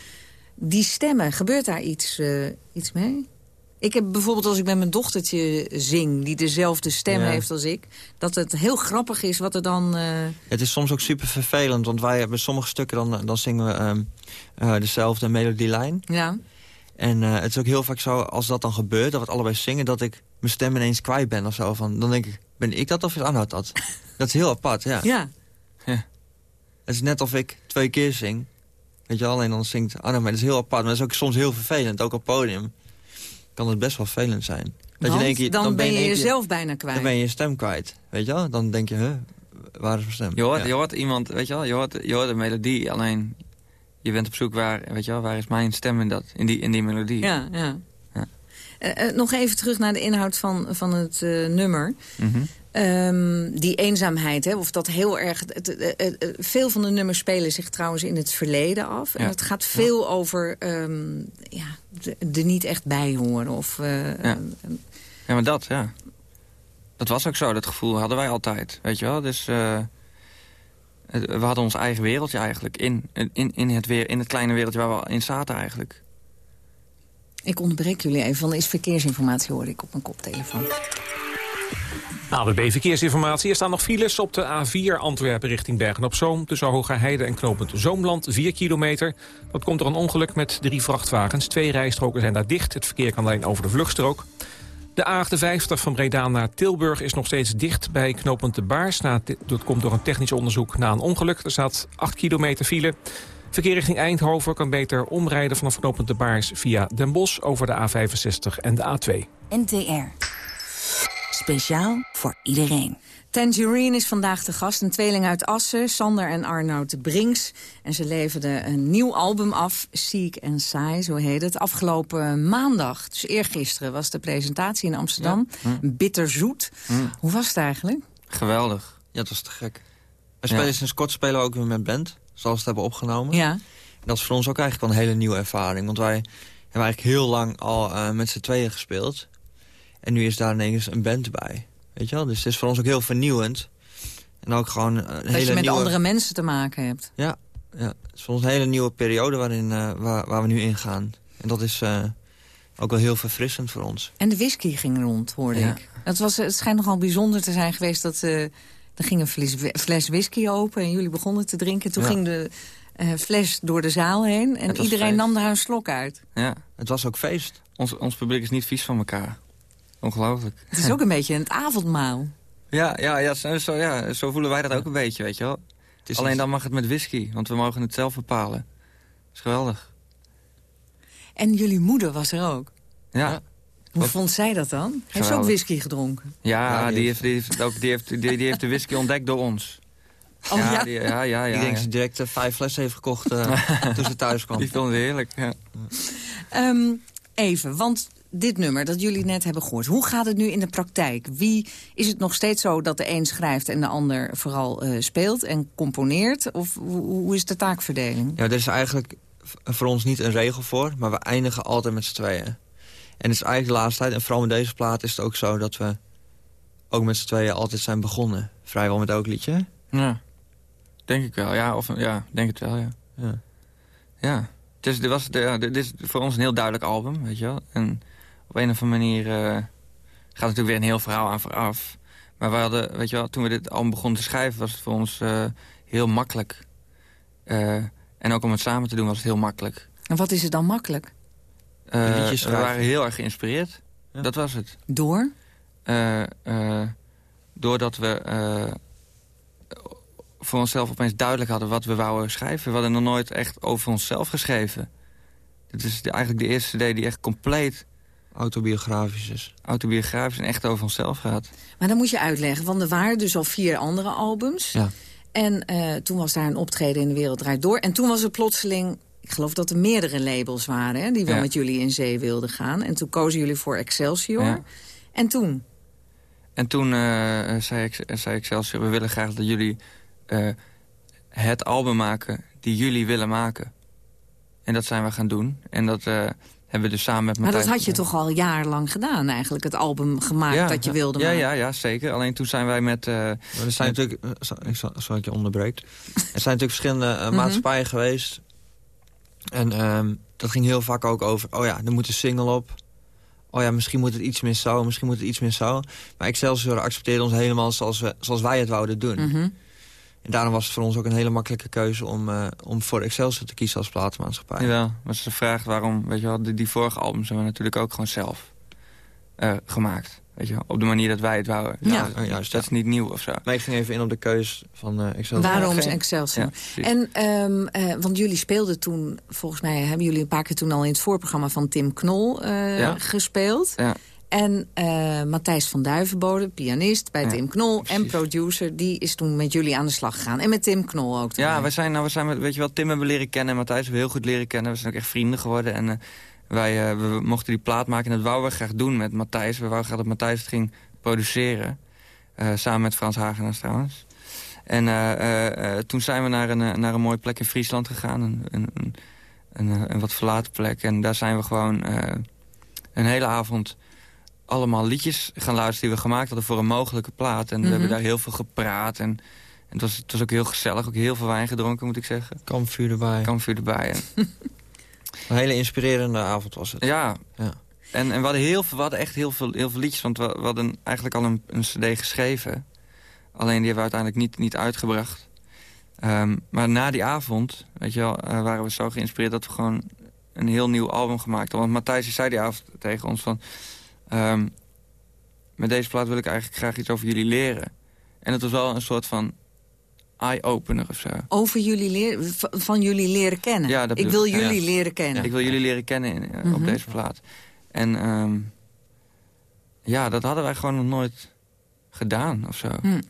Die stemmen, gebeurt daar iets, eh, iets mee? Ik heb bijvoorbeeld als ik met mijn dochtertje zing... die dezelfde stem Ja. heeft als ik... dat het heel grappig is wat er dan... eh, Het is soms ook super vervelend, want wij hebben sommige stukken... dan, dan zingen we ehm, eh, dezelfde melodielijn. ja. En eh, het is ook heel vaak zo, als dat dan gebeurt, dat we het allebei zingen... dat ik mijn stem ineens kwijt ben of zo. Van, dan denk ik, ben ik dat of is Arnoud dat? dat is heel apart, ja. ja. Het is net of ik twee keer zing. Weet je alleen dan zingt Arnoud, maar dat is heel apart. Maar dat is ook soms heel vervelend, ook op podium. Kan het best wel vervelend zijn. Dat Want in één keer- dan, ben je jezelf bijna kwijt. Dan ben je je stem kwijt, weet je wel? Dan denk je, huh, waar is mijn stem? Je hoort, Ja. je hoort iemand, weet je wel, je hoort, je hoort een melodie, alleen je bent op zoek waar, weet je wel, waar is mijn stem in, dat, in, die, in die melodie. Ja, ja. Ja. Eh, eh, nog even terug naar de inhoud van, van het eh, nummer. Mhm. Ehm, die eenzaamheid, hè, of dat heel erg... Het, het- het- het- veel van de nummers spelen zich trouwens in het verleden af. En het gaat veel over ehm, ja, de, de niet echt bij horen. Of, eh, Ja. Ja, maar dat, ja. Dat was ook zo, dat gevoel hadden wij altijd, weet je wel. Dus eh, we hadden ons eigen wereldje eigenlijk in, in, in, het weer, in het kleine wereldje waar we in zaten eigenlijk. Ik onderbreek jullie even, want er is verkeersinformatie hoor ik op mijn koptelefoon. AWB Verkeersinformatie. Er staan nog files op de A4 Antwerpen richting Bergen-op-Zoom... tussen Hogerheide en knooppunt Zoomland, 4 kilometer. Dat komt door een ongeluk met drie vrachtwagens. Twee rijstroken zijn daar dicht. Het verkeer kan alleen over de vluchtstrook. De A58 van Breda naar Tilburg is nog steeds dicht bij knooppunt De Baars. Dat komt door een technisch onderzoek na een ongeluk. Er staat 8 kilometer file. Verkeer richting Eindhoven kan beter omrijden vanaf knooppunt De Baars... via Den Bosch over de A65 en de A2. NTR. Speciaal voor iedereen. Tangerine is vandaag de gast, een tweeling uit Assen, Sander en Arnoud Brinks. En ze leverden een nieuw album af, Seek and Sigh, zo heet het. Afgelopen maandag, dus eergisteren, was de presentatie in Amsterdam. Ja. Bitterzoet. Hm. Hoe was het eigenlijk? Geweldig. Ja, dat was te gek. We spelen sinds kort spelen we ook weer met band, zoals we het hebben opgenomen. Ja. En dat is voor ons ook eigenlijk wel een hele nieuwe ervaring. Want wij hebben eigenlijk heel lang al eh, met z'n tweeën gespeeld. En nu is daar ineens een band bij. Weet je wel? Dus het is voor ons ook heel vernieuwend. En ook gewoon een hele Dat je met nieuwe... andere mensen te maken hebt. Ja, ja, het is voor ons een hele nieuwe periode waarin, eh, waar, waar we nu in gaan. En dat is eh, ook wel heel verfrissend voor ons. En de whisky ging rond, hoorde Ja. ik. Het, was, het schijnt nogal bijzonder te zijn geweest dat... eh er ging een fles, fles whisky open en jullie begonnen te drinken. Toen Ja. ging de eh, fles door de zaal heen en iedereen feest. nam daar een slok uit. Ja. Het was ook feest. Ons, ons publiek is niet vies van elkaar. Ongelooflijk. Het is ook een beetje een avondmaal. Ja, ja, ja, zo, zo- ja, zo voelen wij dat ook een beetje, weet je wel. is Alleen dan mag het met whisky, want we mogen het zelf bepalen. Dat is geweldig. En jullie moeder was er ook. Ja, Hoe vond zij dat dan? Heeft ze ook whisky gedronken? ja, Ja, die die, heeft, die, heeft, ook, die, heeft, die, die heeft de whisky ontdekt door ons. Oh, ja? Die, ja, ja, ja. ik denk ja. ze direct eh, vijf flessen heeft gekocht eh, toen ze thuis kwam. Die vond het heerlijk, ja. Ehm, even, want dit nummer dat jullie net hebben gehoord... hoe gaat het nu in de praktijk? Wie Is het nog steeds zo dat de een schrijft en de ander vooral eh, speelt en componeert? Of hoe, hoe is de taakverdeling? Ja, er is eigenlijk voor ons niet een regel voor, maar we eindigen altijd met z'n tweeën. En het is eigenlijk de laatste tijd, en vooral met deze plaat is het ook zo... dat we ook met z'n tweeën altijd zijn begonnen. Vrijwel met elk liedje. Ja, denk ik wel. Ja, of, ja denk het wel, ja. Ja. Ja, het is, dit, was, dit is voor ons een heel duidelijk album, weet je wel. En op een of andere manier eh, gaat natuurlijk weer een heel verhaal aan vooraf. Maar we hadden, weet je wel, toen we dit album begonnen te schrijven... was het voor ons eh, heel makkelijk. Eh, en ook om het samen te doen was het heel makkelijk. En wat is het dan makkelijk? Eh, we waren heel erg geïnspireerd. Dat was het. Door? Eh, eh, doordat we eh, voor onszelf opeens duidelijk hadden wat we wouden schrijven. We hadden nog nooit echt over onszelf geschreven. Dit is de- eigenlijk de eerste CD die echt compleet Autobiografisch is. autobiografisch en echt over onszelf gaat. Maar dan moet je uitleggen, want er waren dus al vier andere albums. Ja. En eh, toen was daar een optreden in de Wereld Draait Door. En toen was er plotseling, ik geloof dat er meerdere labels waren... Hè, die wel Ja. met jullie in zee wilden gaan. En toen kozen jullie voor Excelsior. Ja. En toen? En toen eh, zei, ik, zei Excelsior, we willen graag dat jullie eh, het album maken die jullie willen maken. En dat zijn we gaan doen. En dat eh, hebben we dus samen met Maar dat had je toch al jarenlang gedaan eigenlijk, het album gemaakt dat je wilde ja, maken. Ja, ja, zeker. Alleen toen zijn wij met... eh, Maar er zijn met- natuurlijk, eh, zo- ik zal, zal ik je onderbreekt. Er zijn natuurlijk verschillende eh, Mhm. maatschappijen geweest. En ehm, dat ging heel vaak ook over, oh ja, er moet een single op. oh ja, misschien moet het iets meer zo, misschien moet het iets meer zo. Maar Excelsior accepteerde ons helemaal zoals, we, zoals wij het wouden doen. Mhm. En daarom was het voor ons ook een hele makkelijke keuze... om, eh, om voor Excelsior te kiezen als platenmaatschappij. Jawel, maar het is de vraag waarom, weet je wel, die, die vorige albums hebben we natuurlijk ook gewoon zelf eh, gemaakt. Weet je wel, op de manier dat wij het wouden. Ja. Nou, juist, dat is niet nieuw of zo. Maar ik ging even in op de keus van eh, Excelsior. Waarom is Excelsior? Ja, en, ehm, eh, want jullie speelden toen, volgens mij hebben jullie een paar keer toen al in het voorprogramma van Tim Knol eh, Ja. gespeeld. Ja. En eh, Matthijs van Duivenbode, pianist bij Ja, Tim Knol en producer, die is toen met jullie aan de slag gegaan. En met Tim Knol ook. Ja, we zijn, nou, we zijn met, weet je wel, Tim hebben we leren kennen en Matthijs hebben we heel goed leren kennen. We zijn ook echt vrienden geworden en eh, wij eh, we mochten die plaat maken. En dat wouden we graag doen met Matthijs. We wouden graag dat Matthijs het ging produceren. Samen met Frans Hagenaars trouwens. En toen zijn we naar een, naar een mooie plek in Friesland gegaan. Een, een, een, een, een wat verlaten plek. En daar zijn we gewoon een hele avond allemaal liedjes gaan luisteren... die we gemaakt hadden voor een mogelijke plaat. En we Mhm. hebben daar heel veel gepraat. En, en het, was, het was ook heel gezellig. Ook heel veel wijn gedronken, moet ik zeggen. Kampvuur erbij. Kampvuur erbij. En, Een hele inspirerende avond was het. ja, Ja. en, en we, hadden heel veel, we hadden echt heel veel, heel veel liedjes. Want we, we hadden eigenlijk al een, een cd geschreven. Alleen die hebben we uiteindelijk niet, niet uitgebracht. Ehm, maar na die avond, weet je wel, eh, waren we zo geïnspireerd... dat we gewoon een heel nieuw album gemaakt hadden. Want Matthijs zei die avond tegen ons van... ehm, met deze plaat wil ik eigenlijk graag iets over jullie leren. En het was wel een soort van eye-opener of zo. Over jullie leren, van jullie leren kennen. Ja, dat ik wil. Ja, jullie ja. leren kennen. Ik wil jullie leren kennen in, eh, Mhm. op deze plaat. En ehm, ja, dat hadden wij gewoon nog nooit gedaan of zo. Hm.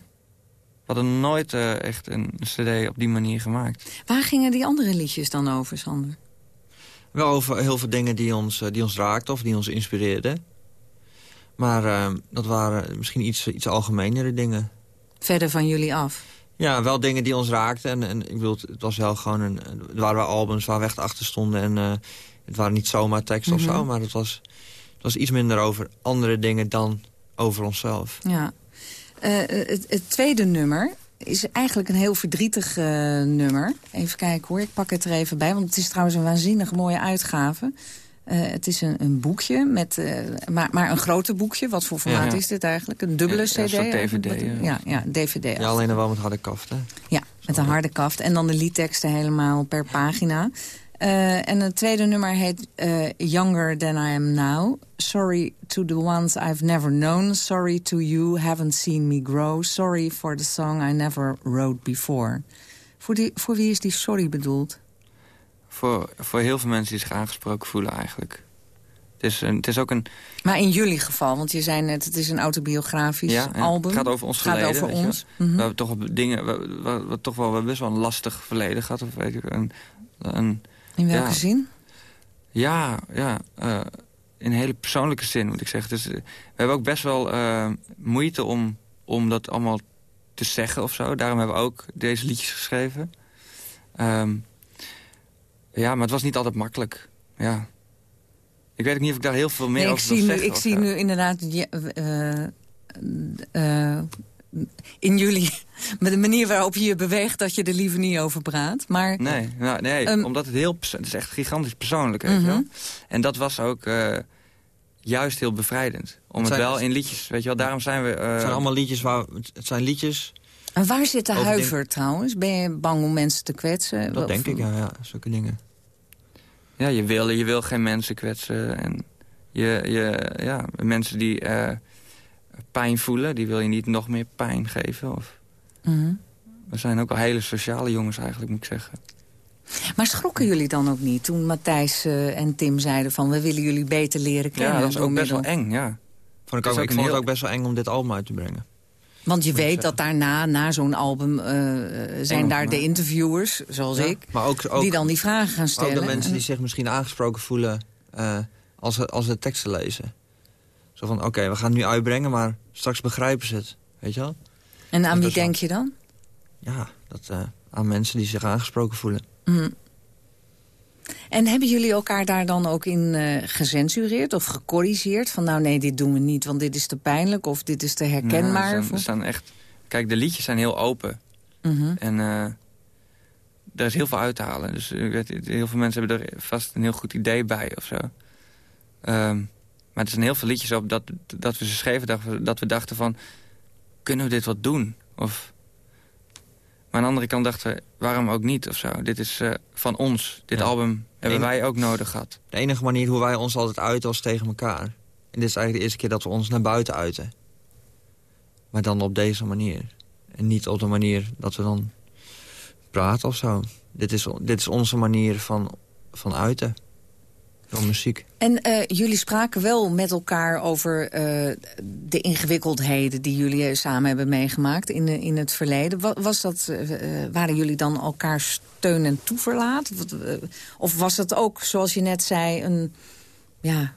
We hadden nooit eh, echt een cd op die manier gemaakt. Waar gingen die andere liedjes dan over, Sander? Wel over heel veel dingen die ons, eh, die ons raakten of die ons inspireerden. Maar eh, dat waren misschien iets, iets algemenere dingen. Verder van jullie af. Ja, wel dingen die ons raakten. En, en ik bedoel, het- het was wel gewoon een... Er waren wel albums waar we echt achter stonden. En eh, het waren niet zomaar teksten of Mhm. zo. Maar het was, het was iets minder over andere dingen dan over onszelf. Ja. Eh, het, het tweede nummer is eigenlijk een heel verdrietig eh, nummer. Even kijken hoor, ik pak het er even bij. Want het is trouwens een waanzinnig mooie uitgave. Eh, het is een, een boekje, met, eh, maar, maar een groter boekje. Wat voor formaat Ja. is dit eigenlijk? Een dubbele Ja, cd? een? DVD, Wat- ja. Ja, DVD. Ja, alleen dan wel met harde kaften. Ja, met een harde kaft. En dan de liedteksten helemaal per pagina. Eh, en het tweede nummer heet eh, Younger Than I Am Now. Sorry to the ones I've never known. Sorry to you, haven't seen me grow. Sorry for the song I never wrote before. Voor, die, voor wie is die sorry bedoeld? Voor, voor heel veel mensen die zich aangesproken voelen eigenlijk. Het is, een, het is ook een... Maar in jullie geval, want je zei net... het is een autobiografisch Ja, album. het gaat over ons Het gaat verleden. over ons. Mhm. We hebben toch dingen... We, we, we- toch wel, best wel een lastig verleden gehad. Of weet ik, een, een, In welke ja. zin? Ja, ja eh, in een hele persoonlijke zin moet ik zeggen. Dus, eh, we hebben ook best wel eh, moeite om, om dat allemaal te zeggen of zo. Daarom hebben we ook deze liedjes geschreven. Ehm, ja, maar het was niet altijd makkelijk. Ja. Ik weet ook niet of ik daar heel veel meer Nee, ik over wil zie, nu, zeggen ik zie nu inderdaad ja, eh, eh, in jullie... met de manier waarop je je beweegt... dat je er liever niet over praat. Maar Nee, nou, nee Ehm, omdat het heel... Het is echt gigantisch persoonlijk, weet Mhm. wel. En dat was ook eh, juist heel bevrijdend. Om Het zijn- wel in liedjes, weet je wel. Daarom zijn we... eh, Het zijn allemaal liedjes waar... Het zijn liedjes... En waar zit de huiver trouwens? Ben je bang om mensen te kwetsen? Dat Of- denk ik, ja, ja. Zulke dingen. Ja, je wil, je wil geen mensen kwetsen. En je, je, ja, mensen die eh, pijn voelen, die wil je niet nog meer pijn geven. Of, Mhm. we zijn ook wel hele sociale jongens eigenlijk, moet ik zeggen. Maar schrokken jullie dan ook niet toen Matthijs eh, en Tim zeiden van... we willen jullie beter leren kennen? Ja, dat was ook best wel eng, ja. Vond ik, ook, vond het ook best wel eng om dit album uit te brengen. Want je weet dat daarna, na zo'n album... eh, eh, zijn Engels, daar de interviewers, zoals Ja, ik... Maar ook, ook, die dan die vragen gaan maar stellen. ook de mensen die zich misschien aangesproken voelen eh, als, ze, als ze de teksten lezen. Zo van, oké, we gaan het nu uitbrengen, maar straks begrijpen ze het. Weet je wel? En aan wie wel- denk je dan? Ja, dat, aan mensen die zich aangesproken voelen. Mhm. En hebben jullie elkaar daar dan ook in eh, gecensureerd of gecorrigeerd? Van nou nee, dit doen we niet, want dit is te pijnlijk of dit is te herkenbaar? Nou, er, staan, echt... Kijk, de liedjes zijn heel open. Mhm. En eh er is heel veel uit te halen. Dus ik weet, heel veel mensen hebben er vast een heel goed idee bij of zo. Ehm, Maar er zijn heel veel liedjes op dat, dat we ze schreven... Dat we, dat we dachten van, kunnen we dit wat doen? Of... Maar aan de andere kant dachten we, waarom ook niet of zo? Dit is eh, van ons. Dit album hebben wij ook nodig gehad. De enige manier hoe wij ons altijd uiten was tegen elkaar. En dit is eigenlijk de eerste keer dat we ons naar buiten uiten. Maar dan op deze manier. En niet op de manier dat we dan praten of zo. Dit is, dit is onze manier van, van uiten. Van muziek. En eh, jullie spraken wel met elkaar over eh, de ingewikkeldheden... die jullie samen hebben meegemaakt in, eh, in het verleden. Wa- Was dat, eh, eh, waren jullie dan elkaar steun en toeverlaat? Of, eh, Of was het ook, zoals je net zei, een, ja,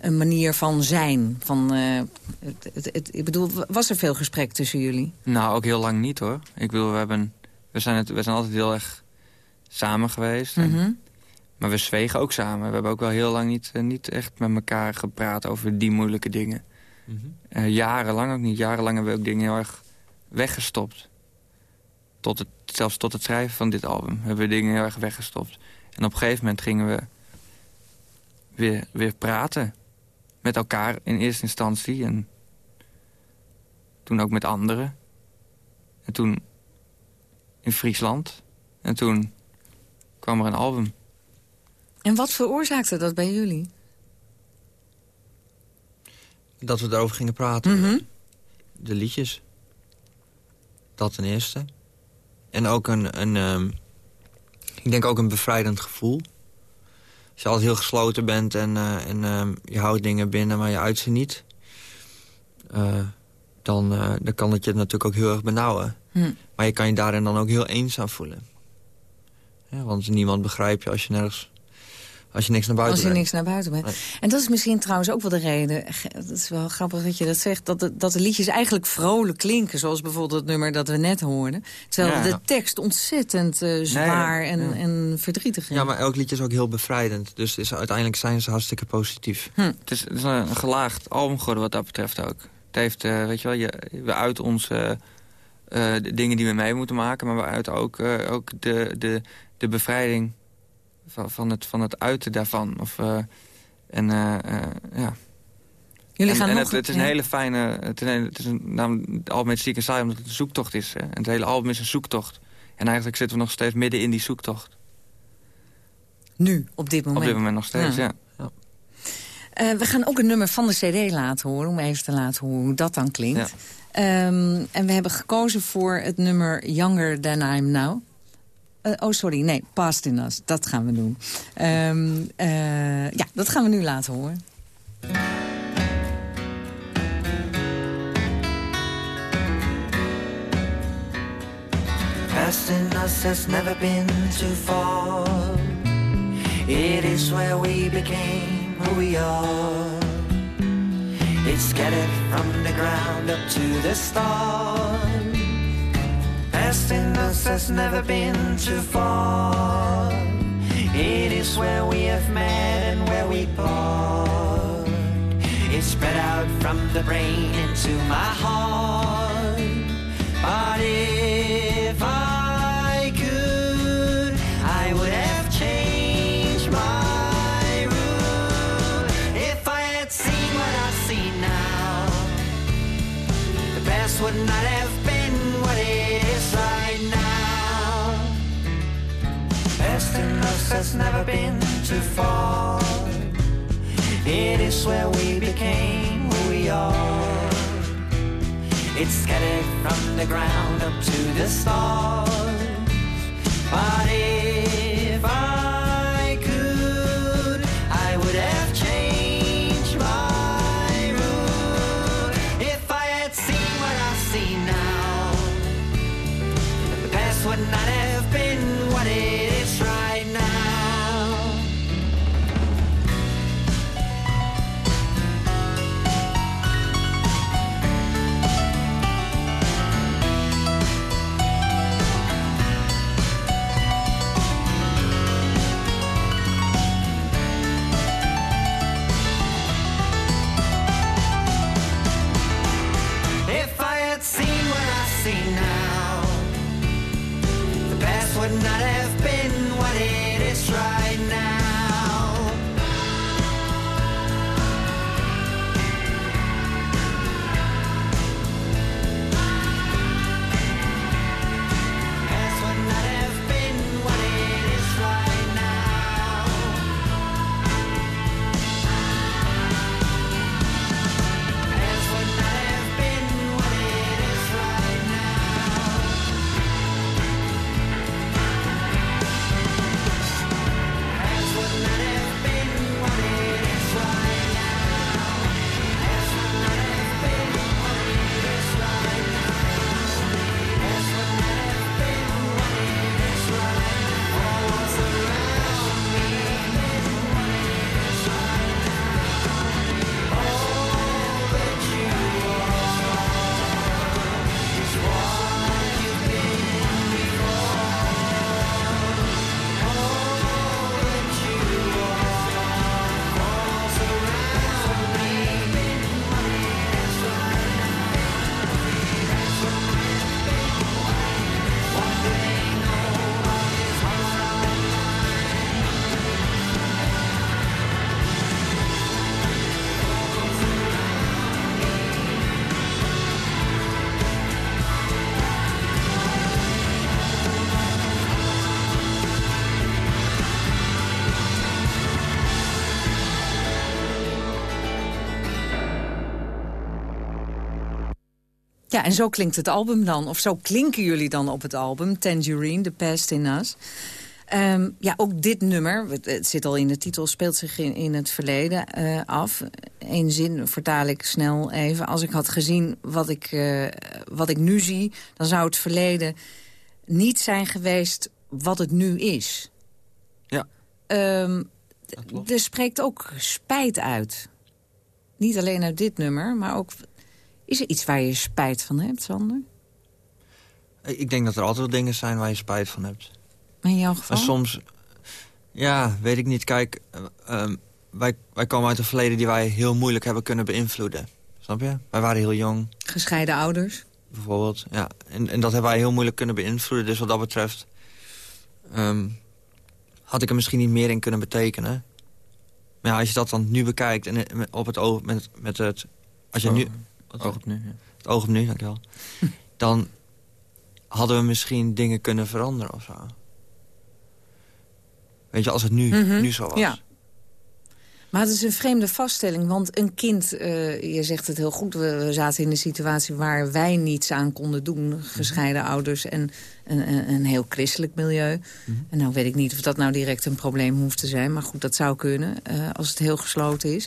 een, manier van zijn? Van, eh, het, het, het- ik bedoel, was er veel gesprek tussen jullie? Nou, ook heel lang niet hoor. Ik bedoel, we, hebben, we, zijn, het, we zijn altijd heel erg samen geweest. En- Mhm. Maar we zwegen ook samen. We hebben ook wel heel lang niet, eh, niet echt met elkaar gepraat over die moeilijke dingen. Eh, jarenlang ook niet. Jarenlang hebben we ook dingen heel erg weggestopt. Tot het, zelfs tot het schrijven van dit album hebben we dingen heel erg weggestopt. En op een gegeven moment gingen we weer, weer praten. Met elkaar in eerste instantie. En toen ook met anderen. En toen in Friesland. En toen kwam er een album. En wat veroorzaakte dat bij jullie? Dat we erover gingen praten. Mhm. De liedjes. Dat ten eerste. En ook een, een ehm, ik denk ook een bevrijdend gevoel. Als je altijd heel gesloten bent en, eh, en ehm, je houdt dingen binnen, maar je uit ze niet. eh, dan, eh, dan kan het je natuurlijk ook heel erg benauwen. Hm. Maar je kan je daarin dan ook heel eenzaam voelen. Ja, want niemand begrijpt je als je nergens... Als je niks naar buiten Als je brengt. niks naar buiten. Nee. En dat is misschien trouwens ook wel de reden... Het is wel grappig dat je dat zegt... dat de, dat de liedjes eigenlijk vrolijk klinken. Zoals bijvoorbeeld het nummer dat we net hoorden. Terwijl Ja. de tekst ontzettend eh, zwaar en, ja. en verdrietig is. Ja, maar elk liedje is ook heel bevrijdend. Dus het is, uiteindelijk zijn ze hartstikke positief. Het is, het is een gelaagd album geworden wat dat betreft ook. Het heeft, eh, weet je wel, je, we uit ons eh, de dingen die we mee moeten maken... maar we uit ook, eh, ook de, de, de bevrijding van, van, het, van het uiten daarvan. Of, eh, en eh, eh, ja... Jullie en, gaan en nog... het, het is een ja. hele fijne... Het is een, het is een, namelijk, het album heet Ziek en Saai omdat het een zoektocht is. Hè? En het hele album is een zoektocht. En eigenlijk zitten we nog steeds midden in die zoektocht. Nu, op dit moment. Op dit moment nog steeds, Ja. ja. We gaan ook een nummer van de cd laten horen... om even te laten horen hoe dat dan klinkt. Ehm, en we hebben gekozen voor het nummer Younger Than I'm Now. Eh, oh, sorry, nee, Past in Us. Dat gaan we doen. Ehm, eh, ja, dat gaan we nu laten horen. Passing us has never been too far. It is where we became who we are. It's scattered from the ground up to the stars. Passing us has never been too far. It is where we have met and where we part. It's spread out from the brain into my heart. But if I could, I would have changed my route. If I had seen what I see now, the past would not have us has never been too far. It is where we became who we are. It's scattered from the ground up to the stars. But not Ja, en zo klinkt het album dan. Of zo klinken jullie dan op het album. Tangerine, The Past in Us. Ehm, ja, ook dit nummer, het- zit al in de titel, speelt zich in, in het verleden eh, af. Eén zin vertaal ik snel even. Als ik had gezien wat ik, eh, wat ik nu zie, dan zou het verleden niet zijn geweest wat het nu is. Ja. Ehm, er spreekt ook spijt uit. Niet alleen uit dit nummer, maar ook... Is er iets waar je spijt van hebt, Sander? Ik denk dat er altijd wel dingen zijn waar je spijt van hebt. In jouw geval? Maar soms, ja, weet ik niet. Kijk, eh, ehm, wij, wij komen uit een verleden die wij heel moeilijk hebben kunnen beïnvloeden. Snap je? Wij waren heel jong, Gescheiden ouders? bijvoorbeeld. Ja, en, en dat hebben wij heel moeilijk kunnen beïnvloeden. Dus wat dat betreft ehm, had ik er misschien niet meer in kunnen betekenen. Maar ja, als je dat dan nu bekijkt en eh, op het oog met, met het... Als je Oh, nu, het oog op nu, ja. Het oog op nu, dankjewel. dan hadden we misschien dingen kunnen veranderen of zo. Weet je, als het nu, Mhm. nu zo was. Ja. Maar het is een vreemde vaststelling, want een kind, eh, je zegt het heel goed... We, we zaten in een situatie waar wij niets aan konden doen. Gescheiden ouders en een, een, een heel christelijk milieu. En nou weet ik niet of dat nou direct een probleem hoeft te zijn... maar goed, dat zou kunnen, eh, als het heel gesloten is.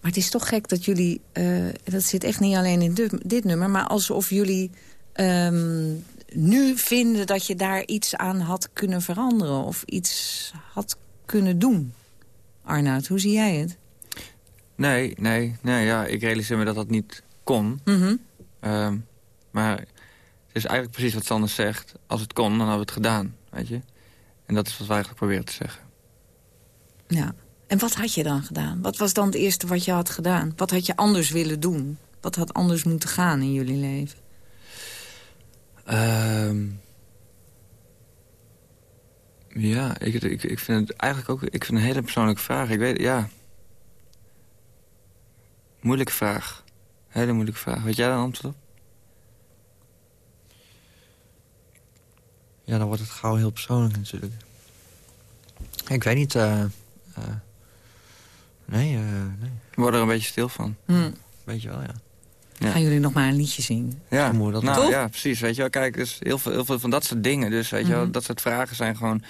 Maar het is toch gek dat jullie... eh, dat zit echt niet alleen in dit, dit nummer... maar alsof jullie ehm, nu vinden dat je daar iets aan had kunnen veranderen... of iets had kunnen doen. Arnoud, hoe zie jij het? Nee, nee, nee, ja, ik realiseer me dat dat niet kon. Mhm. Ehm, maar het is eigenlijk precies wat Sander zegt. Als het kon, dan hadden we het gedaan, weet je. En dat is wat we eigenlijk proberen te zeggen. Ja. En wat had je dan gedaan? Wat was dan het eerste wat je had gedaan? Wat had je anders willen doen? Wat had anders moeten gaan in jullie leven? Ehm, ja, ik, ik, ik vind het eigenlijk ook ik vind het een hele persoonlijke vraag. Ik weet, ja. Moeilijke vraag. Hele moeilijke vraag. Weet jij daar een antwoord op? Ja, dan wordt het gauw heel persoonlijk natuurlijk. Ik weet niet... eh, eh, nee, eh, nee. Ik word er een beetje stil van. Hm. Weet je wel, ja. Ja. Gaan jullie nog maar een liedje zingen? Ja, dat nou, Toch? ja, precies. Weet je wel, kijk, dus heel veel, heel veel van dat soort dingen. Dus weet je wel, Mhm. dat soort vragen zijn gewoon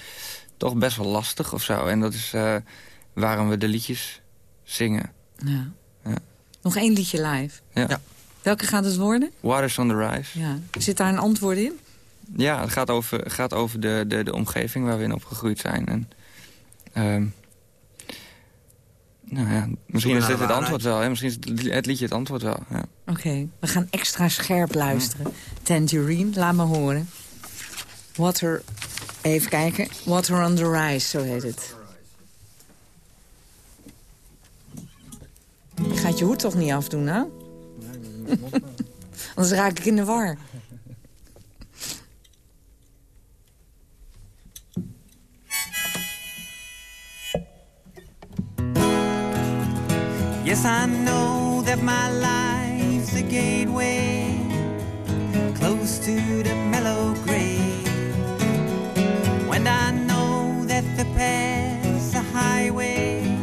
toch best wel lastig of zo. En dat is eh, waarom we de liedjes zingen. Ja. Ja. Nog één liedje live. Ja. Ja. Welke gaat het worden? Waters on the Rise. Ja. Zit daar een antwoord in? Ja, het gaat over, gaat over de, de, de omgeving waar we in opgegroeid zijn. En, ehm, nou ja, misschien is dit het antwoord wel. Hè? Misschien is het li- het liedje het antwoord wel. Ja. Oké, we gaan extra scherp luisteren. Tangerine, laat me horen. Water, even kijken. Water on the Rise, zo heet het. Je gaat je hoed toch niet afdoen, hè? Anders raak ik in de war. Yes, I know that my life's a gateway close to the mellow grave. When I know that the path's a highway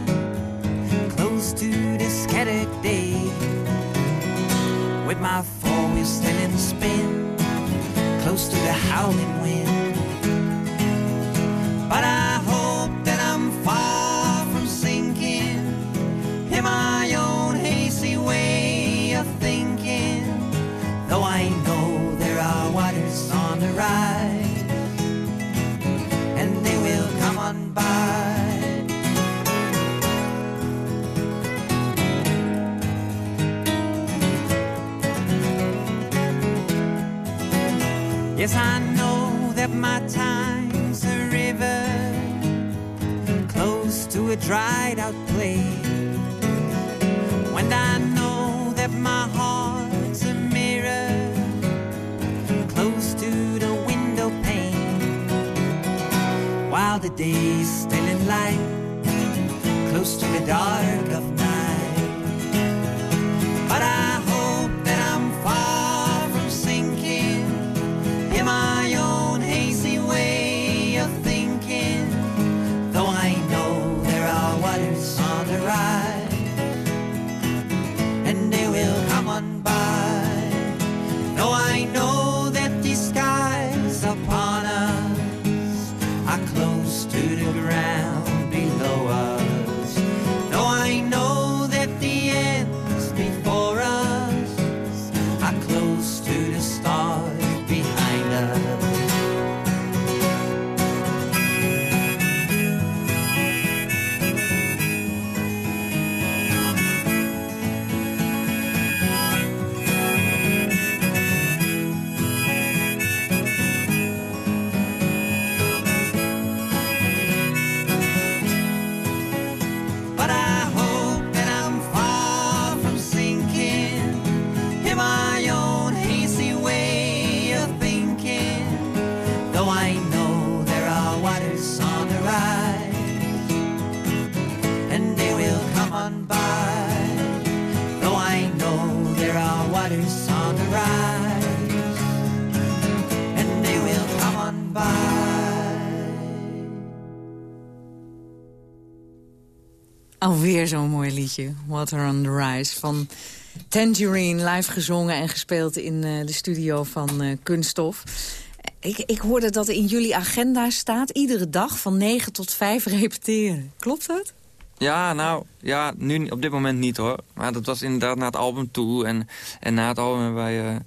close to the scattered day. With my four wheels still in spin, close to the howling wind. But I hope Yes, I know that my time's a river close to a dried out place. When I know that my heart's a mirror close to the window pane. While the day's still in light, close to the dark they will come on by. Alweer zo'n mooi liedje, Water on the Rise, van Tangerine. Live gezongen en gespeeld in eh, de studio van eh, Kunststof. Ik, ik hoorde dat in jullie agenda staat... iedere dag van 9 tot 5 repeteren. Klopt dat? Ja, nou, ja, nu op dit moment niet hoor. Maar dat was inderdaad naar het album toe. En, en na het album hebben wij, eh,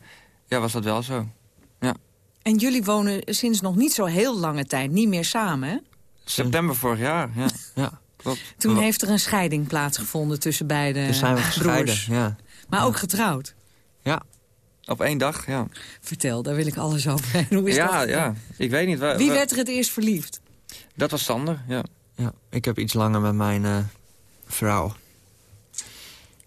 ja, was dat wel zo. Ja. En jullie wonen sinds nog niet zo heel lange tijd niet meer samen, hè? September vorig jaar, ja. ja. Klopt. Toen heeft er een scheiding plaatsgevonden tussen beide Toen zijn we gescheiden, broers. ja. Maar ook getrouwd. Ja, op één dag, ja. Vertel, daar wil ik alles over weten. Hoe is ja, dat ja, ik weet niet. Waar, Wie werd er het eerst verliefd? Dat was Sander, ja. Ja, ik heb iets langer met mijn eh, vrouw.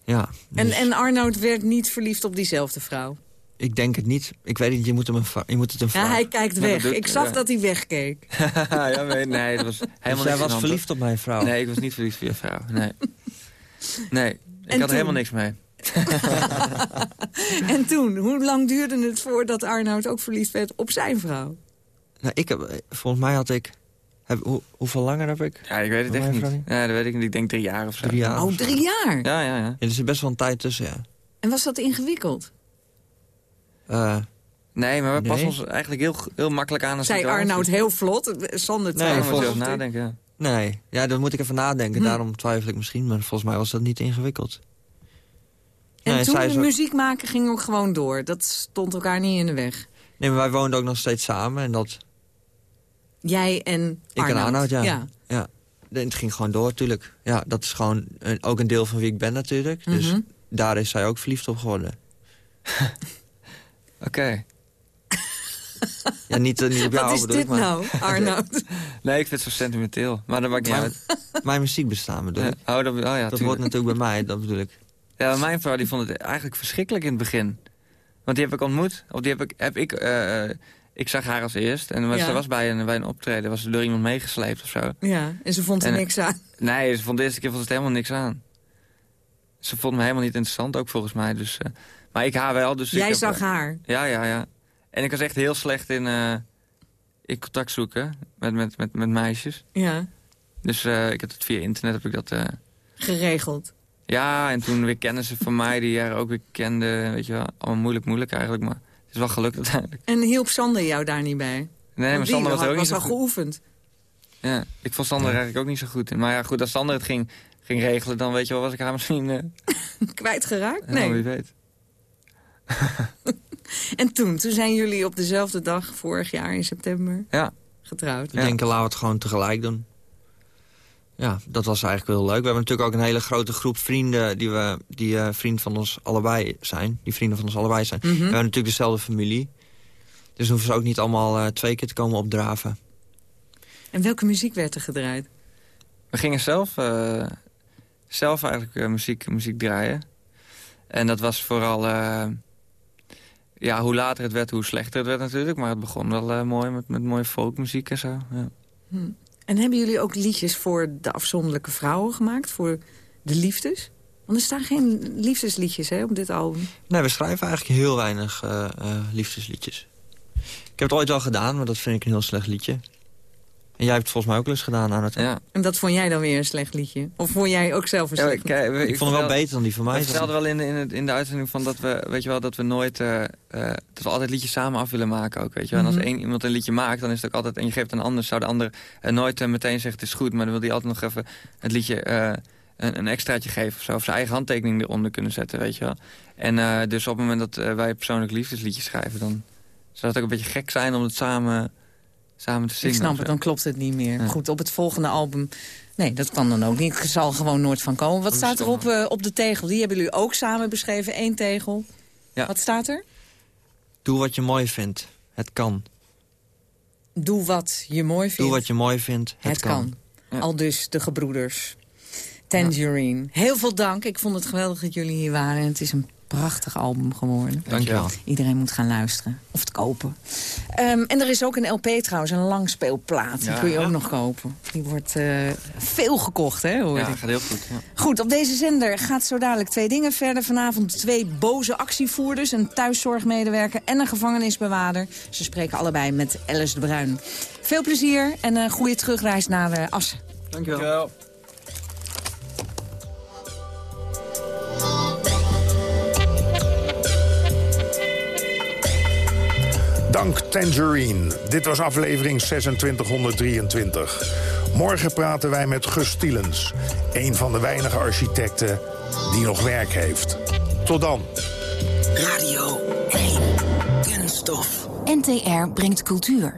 Ja, En, dus en Arnoud werd niet verliefd op diezelfde vrouw? ik denk het niet. Ik weet niet, je moet, hem een je moet het hem Ja, vragen. hij kijkt Ja, weg. doet- Ik zag ja. dat hij wegkeek. ja, nee, nee, dat was helemaal Dus jij was verliefd op mijn vrouw? Nee, ik was niet verliefd op je vrouw, nee. Nee, ik En had er helemaal niks mee. En toen, hoe lang duurde het voordat Arnoud ook verliefd werd op zijn vrouw? Nou, ik heb, volgens mij had ik... Heb, hoe, hoeveel langer heb ik? Ja, ik weet het echt niet. Ja, dat weet ik niet. Ik denk drie jaar of zo. Drie jaar. Oh, of zo. drie jaar. Ja, ja, ja. Ja, er zit best wel een tijd tussen, ja. En was dat ingewikkeld? Eh, Nee, maar we Nee. passen ons eigenlijk heel, heel makkelijk aan. Zei. Arnoud heel vlot. Sander Nee, ik twijfelde. moet er even nadenken, ja. nee, ja, daar moet ik even nadenken. Hm. Daarom twijfel ik misschien, maar volgens mij was dat niet ingewikkeld. En Nee, toen de ook- muziek maken ging ook gewoon door. Dat stond elkaar niet in de weg. Nee, maar wij woonden ook nog steeds samen en dat... Jij en Ik Arnoud. en Arnoud, ja. ja. ja. En het ging gewoon door, natuurlijk. Ja, dat is gewoon een- ook een deel van wie ik ben, natuurlijk. Dus Mhm. daar is zij ook verliefd op geworden. Oké. Ja, niet, eh, niet op jou Wat is bedoel ik, dit maar nou, Arnoud? Nee, ik vind het zo sentimenteel. Maar dat maakt niet Mijn- uit. mijn muziek bestaan bedoel Ja, ik. oh, dat, oh ja, dat wordt natuurlijk bij mij, dat bedoel ik. Ja, mijn vrouw die vond het eigenlijk verschrikkelijk in het begin. Want die heb ik ontmoet. Of die heb ik... Heb ik, eh, ik zag haar als eerst. En Ja. ze was bij een, bij een optreden. Was ze door iemand meegesleept of zo. Ja, en ze vond er En- niks aan. Nee, ze vond de eerste keer vond ze helemaal niks aan. Ze vond me helemaal niet interessant ook volgens mij. Dus, eh, maar ik haar wel. Dus Jij zag haar. Ja, ja, ja. En ik was echt heel slecht in, in contact zoeken met, met, met, met meisjes. Ja, Dus eh, ik heb het via internet heb ik dat... geregeld. ja, en toen weer kennissen van mij die haar ook weer kenden. Weet je wel, allemaal moeilijk, moeilijk eigenlijk. Maar is wel gelukt uiteindelijk. En hielp Sander jou daar niet bij? Nee, maar Sander was er ook was niet zo al goed. geoefend. Ja, ik vond Sander eigenlijk ook niet zo goed in. Maar ja, goed, als Sander het ging, ging regelen, dan weet je wel, was ik haar misschien... eh, Kwijtgeraakt? nou, wie Nee. weet. En toen, toen zijn jullie op dezelfde dag, vorig jaar in september, Ja. getrouwd. Ik denk, laten we het gewoon tegelijk doen. Ja, dat was eigenlijk wel leuk. We hebben natuurlijk ook een hele grote groep vrienden... die, we, die eh, vriend van ons allebei zijn. Die vrienden van ons allebei zijn. Mhm. We hebben natuurlijk dezelfde familie. Dus hoeven ze ook niet allemaal eh, twee keer te komen opdraven. En welke muziek werd er gedraaid? We gingen zelf, eh, zelf eigenlijk eh, muziek, muziek draaien. En dat was vooral... eh, ja, hoe later het werd, hoe slechter het werd natuurlijk. Maar het begon wel eh, mooi met, met mooie folkmuziek en zo. Ja. Hm. En hebben jullie ook liedjes voor de afzonderlijke vrouwen gemaakt? Voor de liefdes? Want er staan geen liefdesliedjes hè, op dit album. Nee, we schrijven eigenlijk heel weinig eh, eh, liefdesliedjes. Ik heb het ooit wel gedaan, maar dat vind ik een heel slecht liedje. En jij hebt het volgens mij ook wel eens gedaan aan het... Ja. En dat vond jij dan weer een slecht liedje? Of vond jij ook zelf een Ja, slecht ik, liedje? eh, we- Ik vond het wel beter dan die van mij. We vertelden wel in de, in, het- in de uitzending van dat we, weet je wel, dat we nooit, eh, eh, dat we altijd liedjes samen af willen maken ook, weet je wel. En Mhm. als één iemand een liedje maakt, dan is het ook altijd, en je geeft een ander, zou de ander eh, nooit eh, meteen zeggen het is goed, maar dan wil hij altijd nog even het liedje eh, een, een extraatje geven of zo, of zijn eigen handtekening eronder kunnen zetten, weet je wel. En eh, dus op het moment dat eh, wij persoonlijk liefdesliedjes schrijven, dan zou het ook een beetje gek zijn om het samen, samen te Ik zingen. snap of het, dan klopt het niet meer. Ja. Goed, op het volgende album... Nee, dat kan dan ook niet. Er zal gewoon nooit van komen. Wat staat er op, eh, op de tegel? Die hebben jullie ook samen beschreven. Eén tegel. Ja. Wat staat er? Doe wat je mooi vindt. Het kan. Doe wat je mooi vindt. Doe wat je mooi vindt. Het, Het kan. Al dus de gebroeders. Tangerine. Heel veel dank. Ik vond het geweldig dat jullie hier waren. En het is een Prachtig album geworden. Dankjewel. Iedereen moet gaan luisteren. Of het kopen. Ehm, en er is ook een LP trouwens, een langspeelplaat. Die Ja. kun je ook nog kopen. Die wordt eh, veel gekocht, hè, hoor Ja, ik. gaat heel goed. Ja. Goed, op deze zender gaat zo dadelijk twee dingen verder. Vanavond twee boze actievoerders, een thuiszorgmedewerker en een gevangenisbewaarder. Ze spreken allebei met Alice de Bruin. Veel plezier en een goede terugreis naar uh, Assen. Dankjewel. Dank Tangerine. Dit was aflevering 2623. Morgen praten wij met Gus Stielens. Een van de weinige architecten die nog werk heeft. Tot dan. Radio 1. Kunststof. NTR brengt cultuur.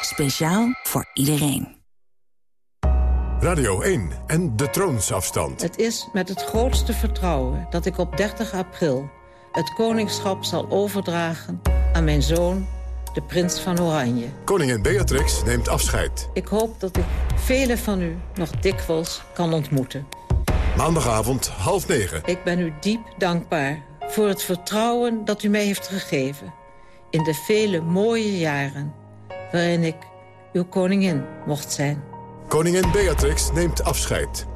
Speciaal voor iedereen. Radio 1 en de troonsafstand. Het is met het grootste vertrouwen dat ik op 30 april... het koningschap zal overdragen aan mijn zoon, de prins van Oranje. Koningin Beatrix neemt afscheid. Ik hoop dat ik velen van u nog dikwijls kan ontmoeten. Maandagavond half negen. Ik ben u diep dankbaar voor het vertrouwen dat u mij heeft gegeven... in de vele mooie jaren waarin ik uw koningin mocht zijn. Koningin Beatrix neemt afscheid.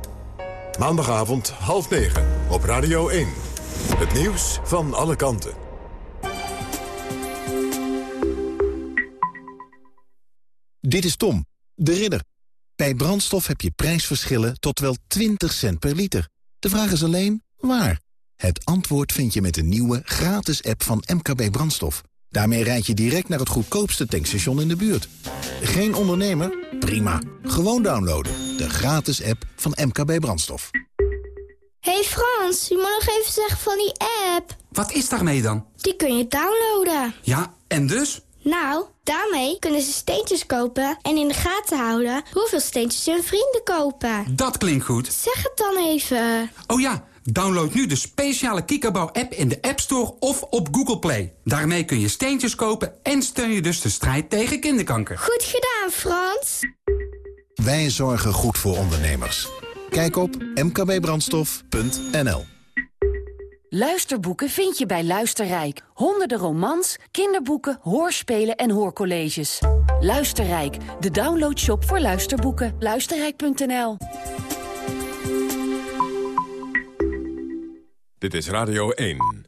Maandagavond half negen op Radio 1. Het nieuws van alle kanten. Dit is Tom, de ridder. Bij brandstof heb je prijsverschillen tot wel 20 cent per liter. De vraag is alleen, waar? Het antwoord vind je met de nieuwe gratis app van MKB Brandstof. Daarmee rijd je direct naar het goedkoopste tankstation in de buurt. Geen ondernemer? Prima. Gewoon downloaden. De gratis app van MKB Brandstof. hey Frans, je moet nog even zeggen van die app. Wat is daarmee dan? Die kun je downloaden. Ja, en dus? Nou, daarmee kunnen ze steentjes kopen en in de gaten houden hoeveel steentjes hun vrienden kopen. Dat klinkt goed. Zeg het dan even. Oh ja, download nu de speciale Kikkerbouw-app in de App Store of op Google Play. Daarmee kun je steentjes kopen en steun je dus de strijd tegen kinderkanker. Goed gedaan, Frans. Wij zorgen goed voor ondernemers. Kijk op mkbbrandstof.nl Luisterboeken vind je bij Luisterrijk. Honderden romans, kinderboeken, hoorspelen en hoorcolleges. Luisterrijk, de downloadshop voor luisterboeken. Luisterrijk.nl Dit is Radio 1.